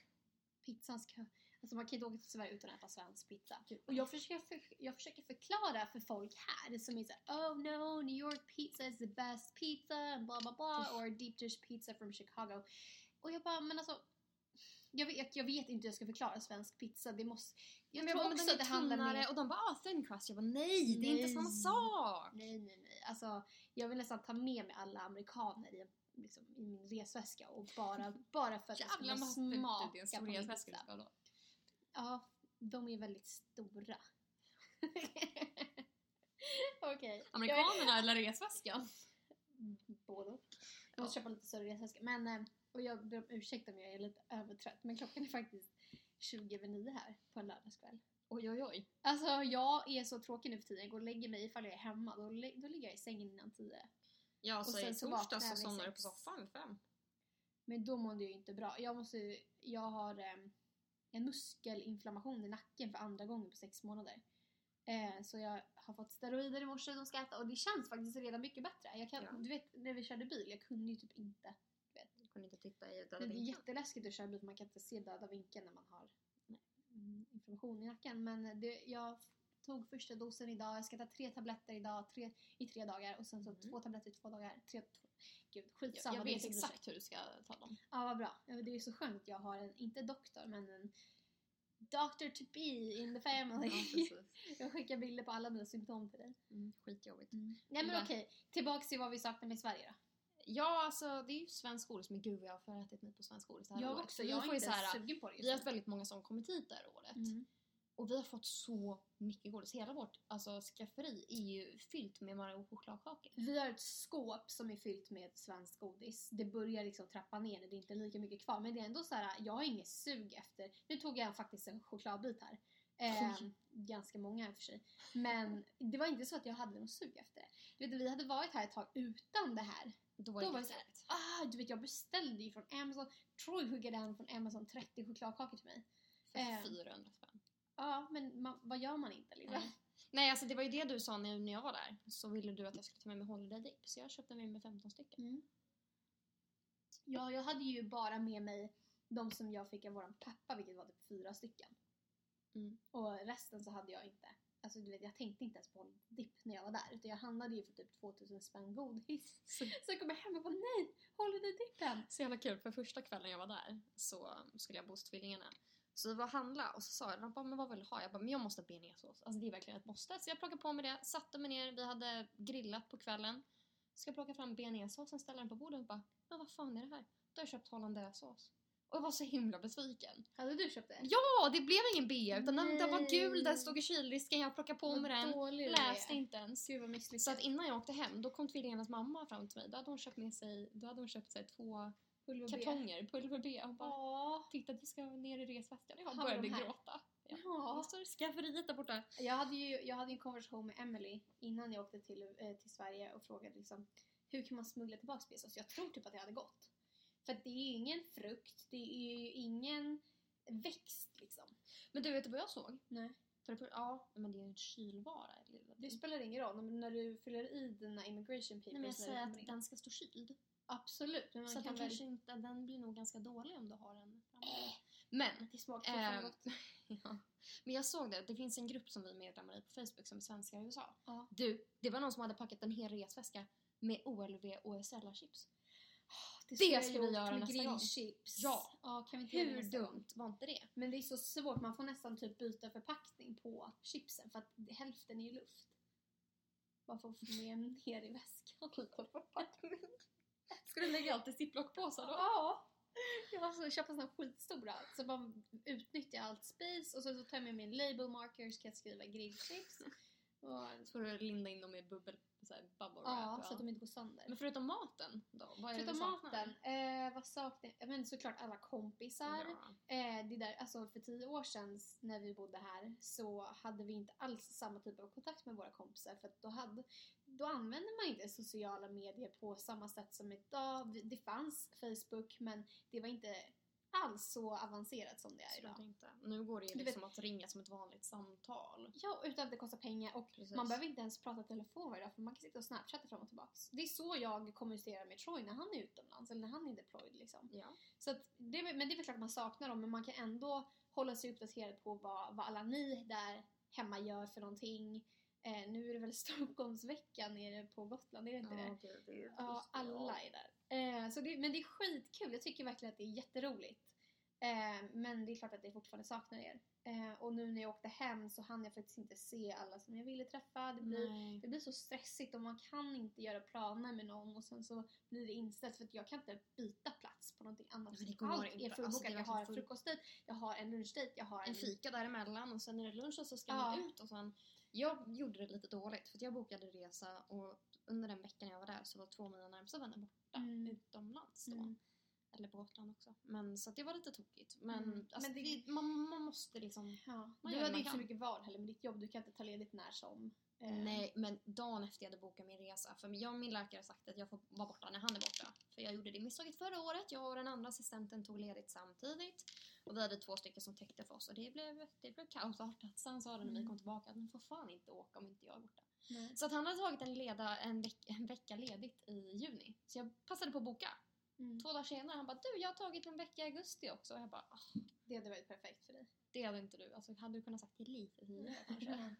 Pizzan ska... Alltså man kan inte åka till Sverige utan att äta svensk pizza. Och jag försöker, för, jag försöker förklara för folk här som är såhär Oh no, New York pizza is the best pizza and bla bla bla or deep dish pizza from Chicago. Och jag bara, men alltså jag vet, jag vet inte hur jag ska förklara svensk pizza. Det måste... Jag men tror men också att det handlar mer... och de bara ah, thin crust. Jag bara nej, det är inte samma sak. Nej, nej, nej. Alltså, jag vill nästan ta med mig alla amerikaner i, liksom, i min resväska och bara, bara för att jag ska smaka på min resväska pizza. Ja, de är väldigt stora. Okej. Amerikanerna eller resväskan? Både och. Jag måste köpa lite större resväska. Men, eh, och jag ber om ursäkt om jag är lite övertrött. Men klockan är faktiskt 20 över 9 här på en lördagskväll. Oj oj oj. Alltså jag är så tråkig nu för tiden. Jag går och lägger mig ifall jag är hemma. Då, då ligger jag i sängen innan 10. Ja, Och så sen i så torsdag vaknar så somnar du på soffan vid fem. Men då mådde jag ju inte bra. Jag, måste, jag har em, en muskelinflammation i nacken för andra gången på sex månader. Eh, så jag har fått steroider i morse som ska äta och det känns faktiskt redan mycket bättre. Jag kan, Ja. Du vet när vi körde bil, jag kunde ju typ inte. Du kunde inte titta i Det döda är vinkeln. jätteläskigt att köra bil för man kan inte se döda vinkeln när man har mm, inflammation i nacken. Men det, jag tog första dosen idag, jag ska ta tre tabletter idag tre, i tre dagar och sen så Mm. två tabletter i två dagar. Tre, gud, Jag, skitsamma. jag är vet exakt hur du ska ta dem. Ja, vad bra. Ja, Det är så skönt att jag har en, inte doktor, men en doctor to be in the family. Ja, jag skickar bilder på alla mina symptom till dig. Mm, skitjobbigt. Nej men okej, tillbaks till vad vi saknar med Sverige då. Ja, alltså det är ju svensk godis, men gud vad jag har förätit mig på svensk godis det här Jag året. också, jag är inte så här, sugen på det Vi har just haft väldigt många som kommit hit det här året. Mm. Och vi har fått så mycket godis. Hela vårt alltså, skafferi är ju fyllt med Mario chokladkakor. Vi har ett skåp som är fyllt med svensk godis. Det börjar liksom trappa ner det är inte lika mycket kvar. Men det är ändå så här, jag har inget sug efter... Nu tog jag faktiskt en chokladbit här. Eh, ganska många i och för sig. Men det var inte så att jag hade något sug efter det. Du vet, vi hade varit här ett tag utan det här. Då var Då det var det jätteroligt. Ah, du vet jag beställde ju från Amazon. Troy skickade hem från Amazon 30 chokladkakor till mig. För eh. 400 spänn. Ja, men man, vad gör man inte liksom? Nej. Nej, alltså det var ju det du sa när, när jag var där. Så ville du att jag skulle ta med mig Holiday Dip. Så jag köpte med mig 15 stycken. Mm. Ja, jag hade ju bara med mig de som jag fick av våran pappa, vilket var typ fyra stycken. Mm. Och resten så hade jag inte. Alltså du vet, jag tänkte inte ens på dipp när jag var där. Utan jag handlade ju för typ 2000 spänn godis. Så, Så jag kom hem och bara nej, Holiday Dippen! så jävla kul, för första kvällen jag var där så skulle jag bo hos tvillingarna. Så vi var och handla och så sa jag, bara, men vad vill du ha? Jag bara, men jag måste ha bearnaisesås. Alltså det är verkligen ett måste. Så jag plockade på mig det, satte mig ner, vi hade grillat på kvällen. Ska jag plocka fram bearnaisesåsen, ställa den på bordet och bara, men vad fan är det här? Då har jag köpt hollandaisesås. Och jag var så himla besviken. Hade du köpt det? Ja, det blev ingen bea utan den, den var gul, den stod i kylrisken, jag plockade på mig den. Läste är. inte ens. Gud vad misslyckat. Så att innan jag åkte hem, då kom tvillingarnas mamma fram till mig. Då hade hon köpt med sig, då hade hon köpt sig två Pulver kartonger pulver B. Hon bara, Åh. titta du ska ner i resväskan. Jag Har började gråta. Ja. Ja. Och så är skafferiet där borta. Jag hade ju jag hade en konversation med Emily innan jag åkte till, eh, till Sverige och frågade liksom hur kan man smuggla tillbaka besos? Jag tror typ att det hade gått. För det är ju ingen frukt, det är ju ingen växt liksom. Men du, vet du vad jag såg? Nej. Ja, men det är ju en kylvara. Det spelar ingen roll, men när du fyller i dina immigration papers Nej, men jag säger att den ska stå kyld. Absolut, men man Så kan den väl... kanske inte, den blir nog ganska dålig om du har den framme. Men Det smakar gott. Ja. Men jag såg det, det finns en grupp som vi medlemmar i på Facebook som är svenskar i USA. Ja. Du, det var någon som hade packat en hel resväska med OLV och SLA-chips. Det, det jag ska vi göra nästa gång. grillchips. Ja. ja. Kan vi inte det Hur dumt var inte det? Men det är så svårt, man får nästan typ byta förpackning på chipsen för att hälften är ju luft. Bara för att få med ner i väskan. Ska du lägga allt i ziplockpåsar då? Ja! Jag måste köpa såna skitstora. Så bara utnyttjar allt space och sen så tar jag med min label marker så kan jag skriva grillchips. Och, får du linda in dem i bubbel, så här, bubble ja, wrap. så att de inte går sönder. Men förutom maten då? Vad är det Förutom du saknar? maten, eh, vad saknar jag? Men såklart alla kompisar. Ja. Eh, det där, alltså för tio år sedan när vi bodde här så hade vi inte alls samma typ av kontakt med våra kompisar för att då, hade, då använde man inte sociala medier på samma sätt som idag. Det fanns Facebook men det var inte alls så avancerat som det är idag. inte. Nu går det ju liksom att ringa som ett vanligt samtal. Ja, utan att det kostar pengar och Precis. man behöver inte ens prata telefon varje dag för man kan sitta och snapchatta fram och tillbaka. Det är så jag kommunicerar med Troy när han är utomlands eller när han är deployed liksom. Ja. Så att det, men det är väl klart man saknar dem men man kan ändå hålla sig uppdaterad på vad, vad alla ni där hemma gör för någonting. Eh, nu är det väl Stockholmsveckan nere på Gotland, är det inte det? gud, det är Ja, alla är där. Eh, så det, men det är skitkul, jag tycker verkligen att det är jätteroligt. Eh, men det är klart att jag fortfarande saknar er. Eh, och nu när jag åkte hem så hann jag faktiskt inte se alla som jag ville träffa. Det blir, Nej. det blir så stressigt och man kan inte göra planer med någon och sen så blir det inställt för att jag kan inte byta plats på någonting annat. Men det går Allt inte. är Alltså, fullbokat. är jag har en frukostdejt, jag har en lunchdejt, jag har en... En fika däremellan och sen är det lunch och så ska Ja. man ut och sen... Jag gjorde det lite dåligt för jag bokade resa och under den veckan jag var där så var två av mina närmsta vänner borta Mm. utomlands då. Mm. Eller på Gotland också. Men så det var lite tokigt. Men, Mm. alltså, Men det- vi, man, man måste liksom... Ja. Man Du hade inte så mycket val heller med ditt jobb. Du kan inte ta ledigt när som. Eh, Nej, men dagen efter jag hade bokat min resa. För jag och min läkare har sagt att jag får vara borta när han är borta. För jag gjorde det misstaget förra året. Jag och den andra assistenten tog ledigt samtidigt. Och vi hade två stycken som täckte för oss. Och det blev, det blev kaosartat. Han sa det när vi Mm. kom tillbaka att ni får fan inte åka om inte jag är borta. nej. Så att han hade tagit en, leda, en, veck, en vecka ledigt i juni. Så jag passade på att boka. Mm. Två dagar senare han bara du jag har tagit en vecka i augusti också. Och jag bara "Ah, Det hade varit perfekt för dig. det hade inte du. Alltså hade du kunnat sagt det lite tidigare kanske?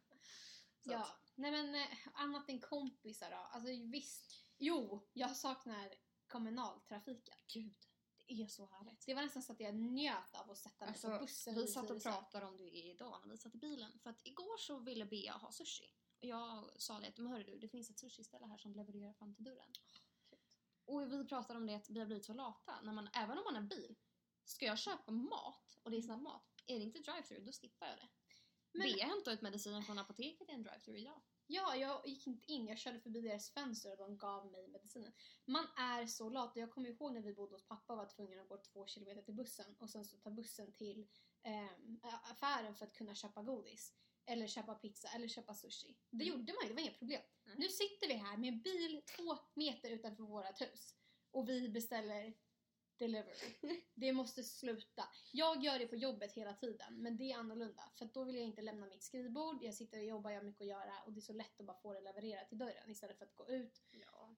Ja, nej men eh, annat än kompisar då. Alltså visst. Jo, jag saknar kommunaltrafiken. Gud, det är så härligt. Det var nästan så att jag njöt av att sätta mig Alltså, på bussen vi satt och pratade om det idag när vi satt i bilen. För att igår så ville Bea ha sushi. Och jag sa det att men hörru du, det finns ett sushi-ställe här som levererar fram till dörren. Och vi pratade om det att vi har blivit så lata. När man, även om man har bil, ska jag köpa mat och det är snabbmat, är det inte drive-thru då skippar jag det. Men- Bea hämtade ut medicinen från apoteket i en drive-thru idag. Ja, jag gick inte in. Jag körde förbi deras fönster och de gav mig medicinen. Man är så lat. Jag kommer ihåg när vi bodde hos pappa och var tvungen att gå två kilometer till bussen och sen så ta bussen till ä- affären för att kunna köpa godis. Eller köpa pizza eller köpa sushi. Det Mm. gjorde man ju, det var inga problem. Mm. Nu sitter vi här med en bil två meter utanför vårt hus och vi beställer delivery. Det måste sluta. Jag gör det på jobbet hela tiden, men det är annorlunda. För då vill jag inte lämna mitt skrivbord, jag sitter och jobbar, jag har mycket att göra och det är så lätt att bara få det levererat till dörren istället för att gå ut, Ja.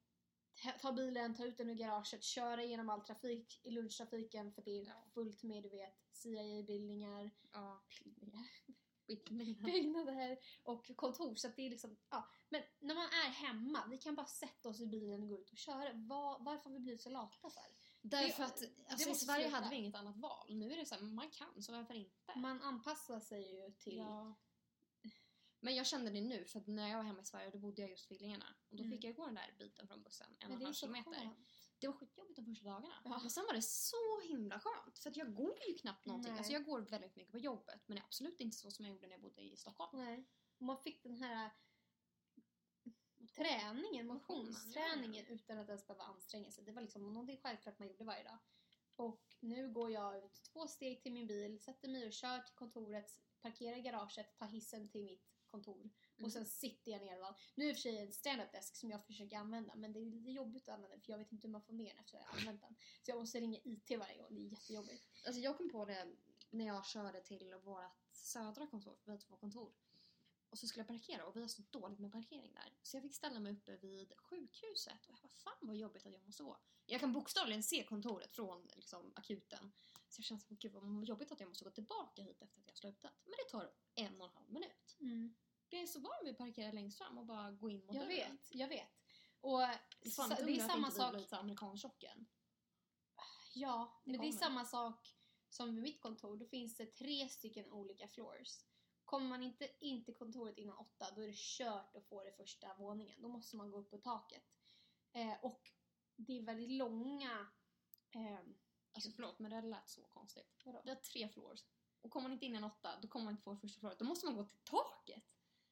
ta- bilen, ta ut den ur garaget, köra igenom all trafik i lunchtrafiken för det är Ja. fullt med, du vet, CIA-bildningar, ja. bildningar, byggnader och kontor. Så att det är liksom, ja. Men när man är hemma, vi kan bara sätta oss i bilen och gå ut och köra. Var, varför har vi blivit så lata för? Därför Det- att alltså, i Sverige hade vi inget annat val. Nu är det så här, man kan så varför inte? Man anpassar sig ju till... Ja. Men jag kände det nu för när jag var hemma i Sverige då bodde jag just Villingarna. Och då Mm. fick jag gå den där biten från bussen, en och en halv kilometer. skönt. Det var skitjobbigt de första dagarna. Ja. Men sen var det så himla skönt. För att jag går ju knappt någonting. Nej. Alltså jag går väldigt mycket på jobbet. Men det är absolut inte så som jag gjorde när jag bodde i Stockholm. Nej. Man fick den här träningen, motionsträningen ja. utan att ens behöva anstränga sig. Det var liksom någonting självklart man gjorde varje dag. Och nu går jag ut två steg till min bil, sätter mig och kör till kontoret, parkerar i garaget, tar hissen till mitt kontor Mm. och sen sitter jag ner. Nu är det i och för sig en stand-up desk som jag försöker använda men det är lite jobbigt att använda för jag vet inte hur man får ner den efter att jag har använt den. Så jag måste ringa IT varje gång, det är jättejobbigt. Alltså jag kom på det när jag körde till vårt södra kontor, för vi har två kontor. Och så skulle jag parkera och vi har så dåligt med parkering där. Så jag fick ställa mig uppe vid sjukhuset och jag bara fan vad jobbigt att jag måste gå. Jag kan bokstavligen se kontoret från liksom, akuten. Så jag kände så gud vad jobbigt att jag måste gå tillbaka hit efter att jag har slutat. Men det tar en och en halv minut. Det är så bra om vi parkerar längst fram och bara går in mot Jag dörren. vet, jag vet. Och Fan, sa- inte det är att samma sak blivit så amerikanchocken. Ja, Det men det är kommer. samma sak som vid mitt kontor. Då finns det tre stycken olika floors. Kommer man inte in till kontoret innan åtta, då är det kört att få det första våningen. Då måste man gå upp på taket. Eh, och det är väldigt långa... ehm, Alltså förlåt men det lät så konstigt. vadå? Det är tre floors. Och kommer man inte in en åtta, då kommer man inte få första floret. Då måste man gå till taket.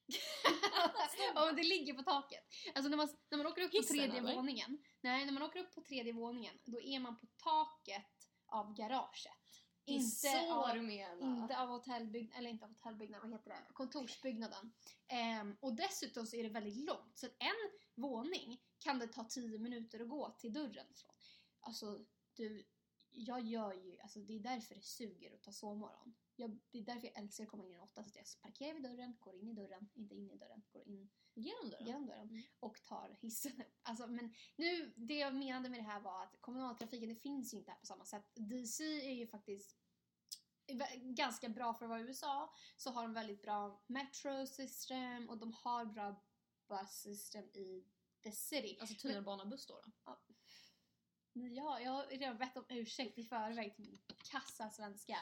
ja, men det ligger på taket. Alltså när man, när man åker upp på Hissen, tredje eller? våningen. Nej, när man åker upp på tredje våningen då är man på taket av garaget. Inte av, inte av hotellbyggnaden, eller inte hotellbyggnaden, vad heter det? Kontorsbyggnaden. Ehm, och dessutom så är det väldigt långt. Så att en våning kan det ta tio minuter att gå till dörren ifrån. Alltså, du, jag gör ju, alltså det är därför det suger att ta sovmorgon. Jag, det är därför jag älskar att komma in i åtta. Så att jag parkerar vid dörren, går in i dörren, inte in i dörren, går in Genom dörren? genom dörren Mm. och tar hissen upp. Alltså, men nu, det jag menade med det här var att kommunaltrafiken, det finns ju inte här på samma sätt. DC är ju faktiskt ganska bra för att vara USA. Så har de väldigt bra metro system och de har bra bus system i the city. Alltså tunnelbanebuss då? då? Ja, jag har redan bett om ursäkt i förväg till min kassa svenska.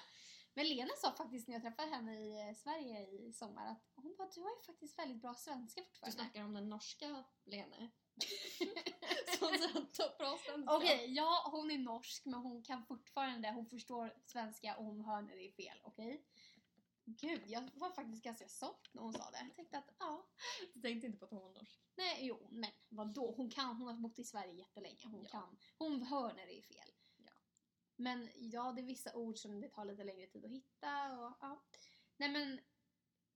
Men Lena sa faktiskt när jag träffade henne i eh, Sverige i sommar att hon bara, du har ju faktiskt väldigt bra svenska Du fortfarande. snackar om den norska Lene. Som så bra svenska. Okej, ja hon är norsk men hon kan fortfarande, hon förstår svenska och hon hör när det är fel, okej? Gud, jag var faktiskt ganska soft när hon sa det. Jag tänkte att, ja, Du tänkte inte på att hon var norsk? nej jo, men vadå? Hon kan, hon har bott i Sverige jättelänge. Hon Ja. kan, hon hör när det är fel. Men ja, det är vissa ord som det tar lite längre tid att hitta och ja. Nej men,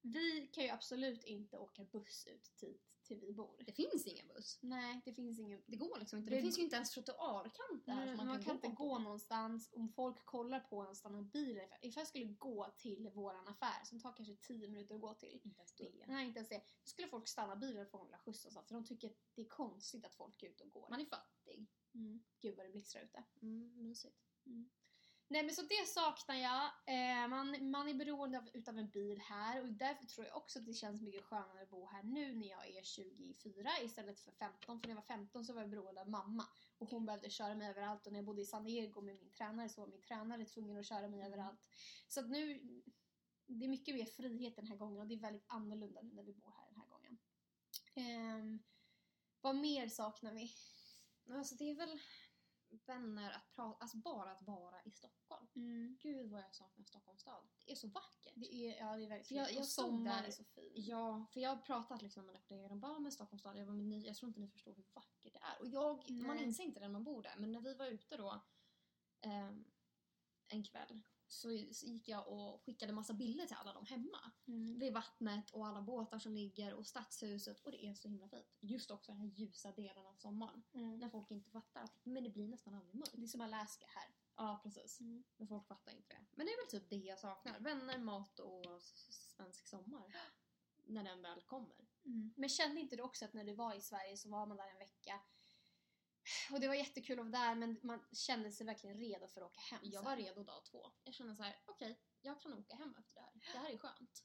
vi kan ju absolut inte åka buss ut dit till vi bor. Det finns ingen buss. Nej, det finns ingen Det går liksom inte. Det- Det, finns ju inte ens trottoarkanter här Nej, som man, kan, inte på. gå någonstans. Om folk kollar på en stannar bilen. Ifall- jag skulle gå till våran affär som tar kanske 10 minuter att gå till. Inte ens Det, nej, inte ens det. Då skulle folk stanna bilen och få en skjuts någonstans. För de tycker att det är konstigt att folk är ute och går. Man är fattig. Mm. Gud vad det blixtrar ute. Mm, mysigt. Nej men så det saknar jag. Eh, man, man är beroende av, utav en bil här och därför tror jag också att det känns mycket skönare att bo här nu när jag är 24 istället för 15. För när jag var 15 så var jag beroende av mamma och hon behövde köra mig överallt och när jag bodde i San Diego med min tränare så var min tränare tvungen att köra mig Mm. överallt. Så att nu, det är mycket mer frihet den här gången och det är väldigt annorlunda nu när vi bor här den här gången. Ehm, vad mer saknar vi? Alltså det är väl vänner att prata, alltså bara att vara i Stockholm. Gud vad jag saknar Stockholms stad. Det är så vackert. Det är, ja, det är För jag- jag och sommaren är så fin. Ja, för jag har pratat liksom med mina kollegor om bara med Stockholms stad. Jag, bara, ni, jag tror inte ni förstår hur vackert det är. Och jag, man inser inte det när man bor där. Men när vi var ute då ehm, en kväll så, så gick jag och skickade massa bilder till alla dem hemma. Mm. Vid vattnet och alla båtar som ligger och stadshuset och det är så himla fint. Just också den här ljusa delen av sommaren. Mm. När folk inte fattar. Men det blir nästan aldrig mörkt. Det är som Alaska här. Ja, precis. Men folk fattar inte det. Men det är väl typ det jag saknar. Vänner, mat och svensk sommar. När den väl kommer. Men kände inte du också att när du var i Sverige så var man där en vecka och det var jättekul att vara där men man kände sig verkligen redo för att åka hem Jag var redo dag två. Jag kände så här: okej, jag kan åka hem efter det här. Det här är skönt.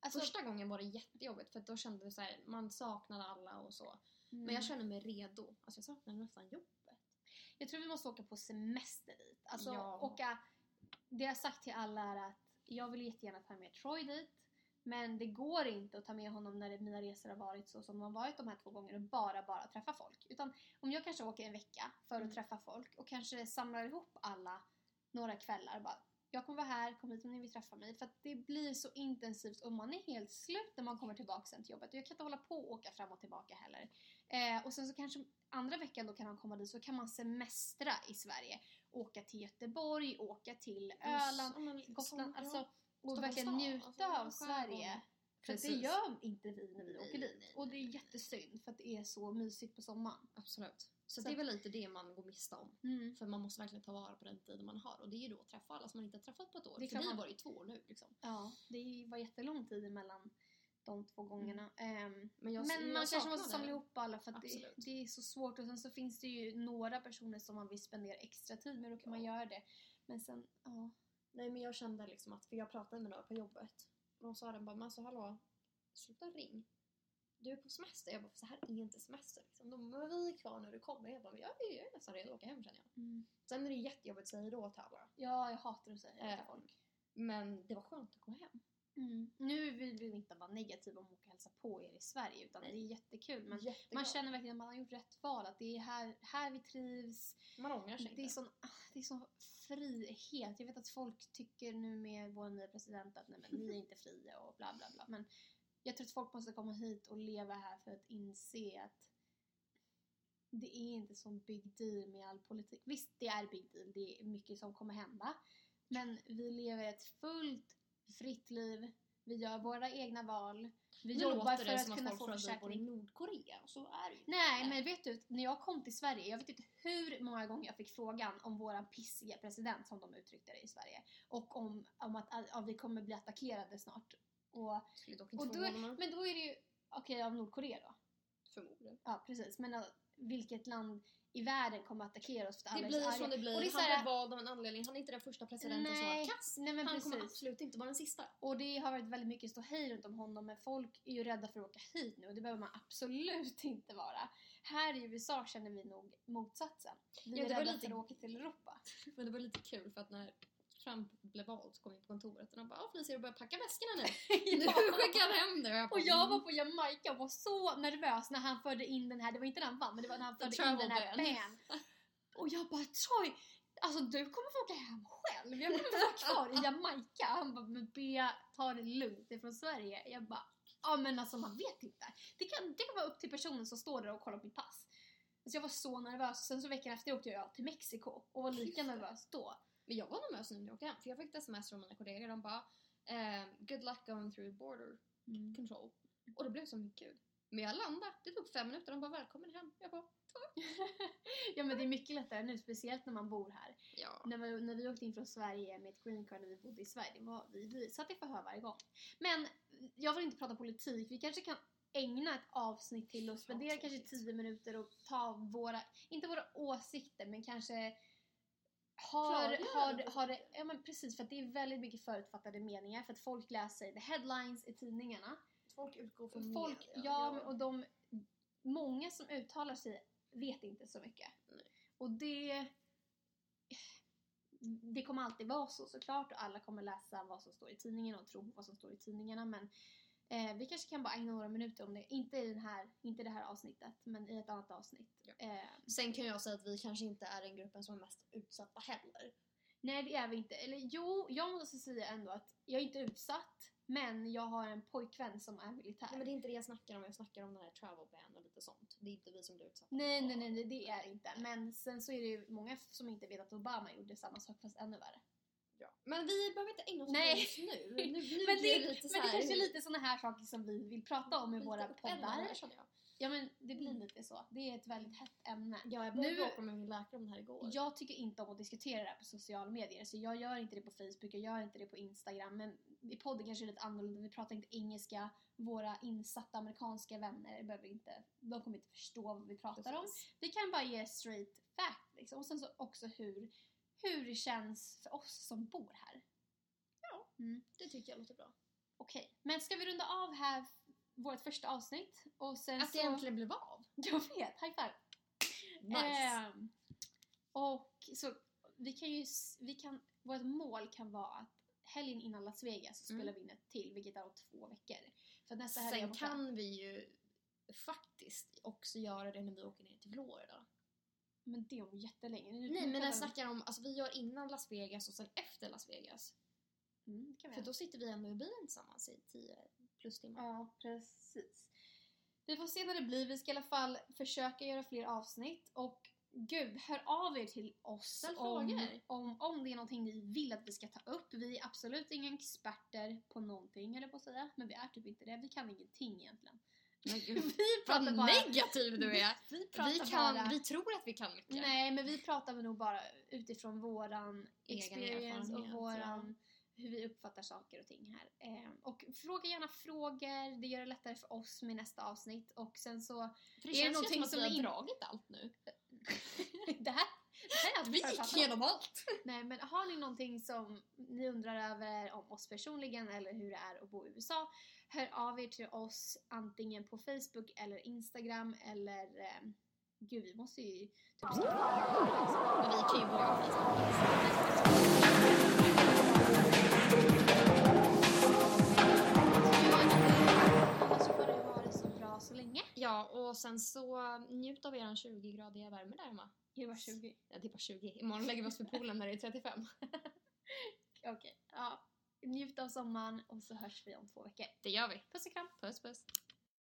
Alltså, Första gången var det jättejobbigt för då kände så här, man saknade alla och så. mm. Men jag kände mig redo. Alltså jag saknade nästan jobbet. jag tror vi måste åka på semester dit. Alltså Ja. åka... Det jag sagt till alla är att jag vill jättegärna ta med Troy dit men det går inte att ta med honom när det, mina resor har varit så som de har varit de här två gångerna och bara, bara träffa folk. Utan om jag kanske åker en vecka för att Mm. träffa folk och kanske samlar ihop alla några kvällar bara jag kommer vara här, kom hit om ni vill träffa mig. För att det blir så intensivt och man är helt slut när man kommer tillbaka sen till jobbet. Och jag kan inte hålla på och åka fram och tillbaka heller. Eh, och sen så kanske andra veckan då kan han komma dit så kan man semestra i Sverige. Åka till Göteborg, åka till Öland, Gotland. Alltså, och verkligen njuta alltså, av. Sverige. För att det Precis. gör inte vi när vi Nej, åker dit. nej, och det är jättesynd för att det är så mysigt på sommaren. Absolut. Så, Så det är väl lite det man går miste om. Mm. För man måste verkligen ta vara på den tiden man har. Och det är ju då att träffa alla som man inte har träffat på ett år. Det För vi man- var ju två år nu liksom. Ja, det var jättelång tid emellan de två gångerna. Ehm, Men, jag, men jag man kanske måste samla ihop alla för att det, det är så svårt. Och sen så finns det ju några personer som man vill spendera extra tid med. Då kan man Ja. göra det. Men sen, ja. Nej men jag kände liksom att, för jag pratade med några på jobbet. Och de sa den bara, men alltså hallå, sluta ring. Du är på semester. Jag bara, så här är inte semester. Liksom. De bara, vi är kvar när du kommer. Jag bara, men jag är, jag är nästan redo att åka hem känner jag. Sen är det jättejobbigt att säga då till alla. Ja, jag hatar att säga Eh, till folk. Men det var skönt att komma hem. Nu vill vi inte vara negativa om åka hälsa på er i Sverige. Utan Nej. det är jättekul. Jätteglad. man känner verkligen att man har gjort rätt val. Att det är här, här vi trivs. man ångrar sig Det är inte. sån, ah, det är sån frihet. Jag vet att folk tycker nu med vår nya president att nej, men, ni är inte fria och bla bla bla. Men jag tror att folk måste komma hit och leva här för att inse att det är inte sån big deal med all politik. Visst, det är big deal. Det är mycket som kommer hända. Men vi lever ett fullt fritt liv. Vi gör våra egna val. Vi Nu jobbar för att kunna få bor i försäkring. Nordkorea, och så är det ju Nej, men vet du, när jag kom till Sverige, jag vet inte hur många gånger jag fick frågan om våran pissiga president, som de uttryckte det i Sverige. Och om, om att, att vi kommer bli attackerade snart. Och, och då, men då är det ju, okej av Nordkorea då. Förmodligen. Ja, precis. Men vilket land i världen kommer attackera oss för att Det blir som det blir. Och det han här- blev vald av en anledning. Han är inte den första presidenten som har Nej, varit kass. nej men Han kommer precis. absolut inte vara den sista. Och det har varit väldigt mycket ståhej runt om honom men folk är ju rädda för att åka hit nu och det behöver man absolut inte vara. Här i USA känner vi nog motsatsen. Vi Ja, är det var rädda lite- för att åka till Europa. Men det var lite kul för att när Trump blev vald så kom jag in på kontoret och de bara “Ja Felicia, du börjar packa väskorna nu. Nu skickar han hem det.” och jag, jag var på Jamaica och var så nervös när han förde in den här, det var inte när han vann men det var när han förde in den här ban. Och jag bara Troy, alltså du kommer få åka hem själv. Jag kommer vara kvar i Jamaica. Han bara, men Bea, ta det lugnt, det är från Sverige. Jag bara, ja men alltså man vet inte. Det kan, det kan vara upp till personen som står där och kollar på mitt pass. Så jag var så nervös. Sen så veckan efter åkte jag till Mexiko och var lika nervös då. Men jag var nervös nu när jag åkte hem för jag fick ett sms från mina kollegor. De bara eh, “Good luck going through border control”. Och det blev så mycket kul. Men jag landade, det tog fem minuter. De bara “Välkommen hem”. Jag bara Ja men det är mycket lättare nu, speciellt när man bor här. “Ja”. När vi, när vi åkte in från Sverige med ett green card när vi bodde i Sverige, var, vi, vi satt i förhör varje gång. Men jag vill inte prata politik, vi kanske kan ägna ett avsnitt till och spendera kanske tio minuter och ta våra, inte våra åsikter men kanske har, har, har det, ja men precis för att det är väldigt mycket förutfattade meningar för att folk läser the headlines i tidningarna. Folk utgår från Folk, media. ja, och de, många som uttalar sig vet inte så mycket. Nej. Och det, det kommer alltid vara så såklart och alla kommer läsa vad som står i tidningen och tro på vad som står i tidningarna men eh, vi kanske kan bara ägna några minuter om det, inte i den här, inte det här avsnittet men i ett annat avsnitt. Ja. Eh, Sen kan jag säga att vi kanske inte är den gruppen som är mest utsatta heller. nej det är vi inte, eller jo, jag måste säga ändå att jag är inte utsatt men jag har en pojkvän som är militär. Nej, men det är inte det jag snackar om. Jag snackar om den här travel ban och lite sånt. Det är inte vi som blir utsatta. Nej, nej, nej, nej, det är inte. Men sen så är det ju många som inte vet att Obama gjorde samma sak fast ännu värre. Men vi behöver inte ägna oss åt det just nu. nu, nu Men det, det lite så men det kanske är lite såna här saker som vi vill prata om i våra poddar. Ja men det blir lite så. Det är ett väldigt hett ämne. Ja, jag började Nu- bråka med min läkare om det här igår. Jag tycker inte om att diskutera det här på sociala medier så jag gör inte det på Facebook, jag gör inte det på Instagram men i podden kanske det är lite annorlunda, vi pratar inte engelska, våra insatta amerikanska vänner behöver inte, de kommer inte förstå vad vi pratar om. Precis. Vi kan bara ge straight fact liksom. och sen så också hur, hur det känns för oss som bor här. Ja. Mm. Det tycker jag låter bra. Okej, men ska vi runda av här vårt första avsnitt? Och sen Att så... det äntligen blev av. Jag vet, high five! Nice. Ehm, och så vi kan ju, vi kan, vårt mål kan vara att helgen innan Las Vegas så Mm. spelar vi in ett till, vilket är om två veckor. För nästa helg Sen kan vi ju faktiskt också göra det när vi åker ner till Florida. Men det är om jättelänge. Nu- Nej men jag snackar om, alltså vi gör innan Las Vegas och sen efter Las Vegas. Mm, För då sitter vi ändå i bilen tillsammans i 10 plus timmar. Ja, precis. Vi får se när det blir. Vi ska i alla fall försöka göra fler avsnitt. Och gud, hör av er till oss om, om, om det är någonting ni vill att vi ska ta upp. Vi är absolut inga experter på någonting, eller på att säga. Men vi är typ inte det. Vi kan ingenting egentligen. Vi pratar vad bara... negativ du är! Vi pratar Vi, kan, bara... vi tror att vi kan mycket. Nej, men vi pratar väl nog bara utifrån våran experience och våran, hur vi uppfattar saker och ting här. Eh, och fråga gärna frågor, det gör det lättare för oss med nästa avsnitt. Och sen så, För det Är känns ju som att vi har in- dragit allt nu. det här, det här är Vi gick igenom allt! Nej, men har ni någonting som ni undrar över om oss personligen eller hur det är att bo i USA, hör av er till oss antingen på Facebook eller Instagram eller eh, Gud, vi måste ju typ starta Men vi kan ju börja på Facebook. Så länge. Ja, och sen så njut av eran 20-gradiga värme där hemma. Det var 20. Ja, det är bara 20. Imorgon lägger vi oss vid poolen när det är 35. Okej, ja njut av sommaren och så hörs vi om två veckor. Det gör vi. Puss och kram! Puss puss.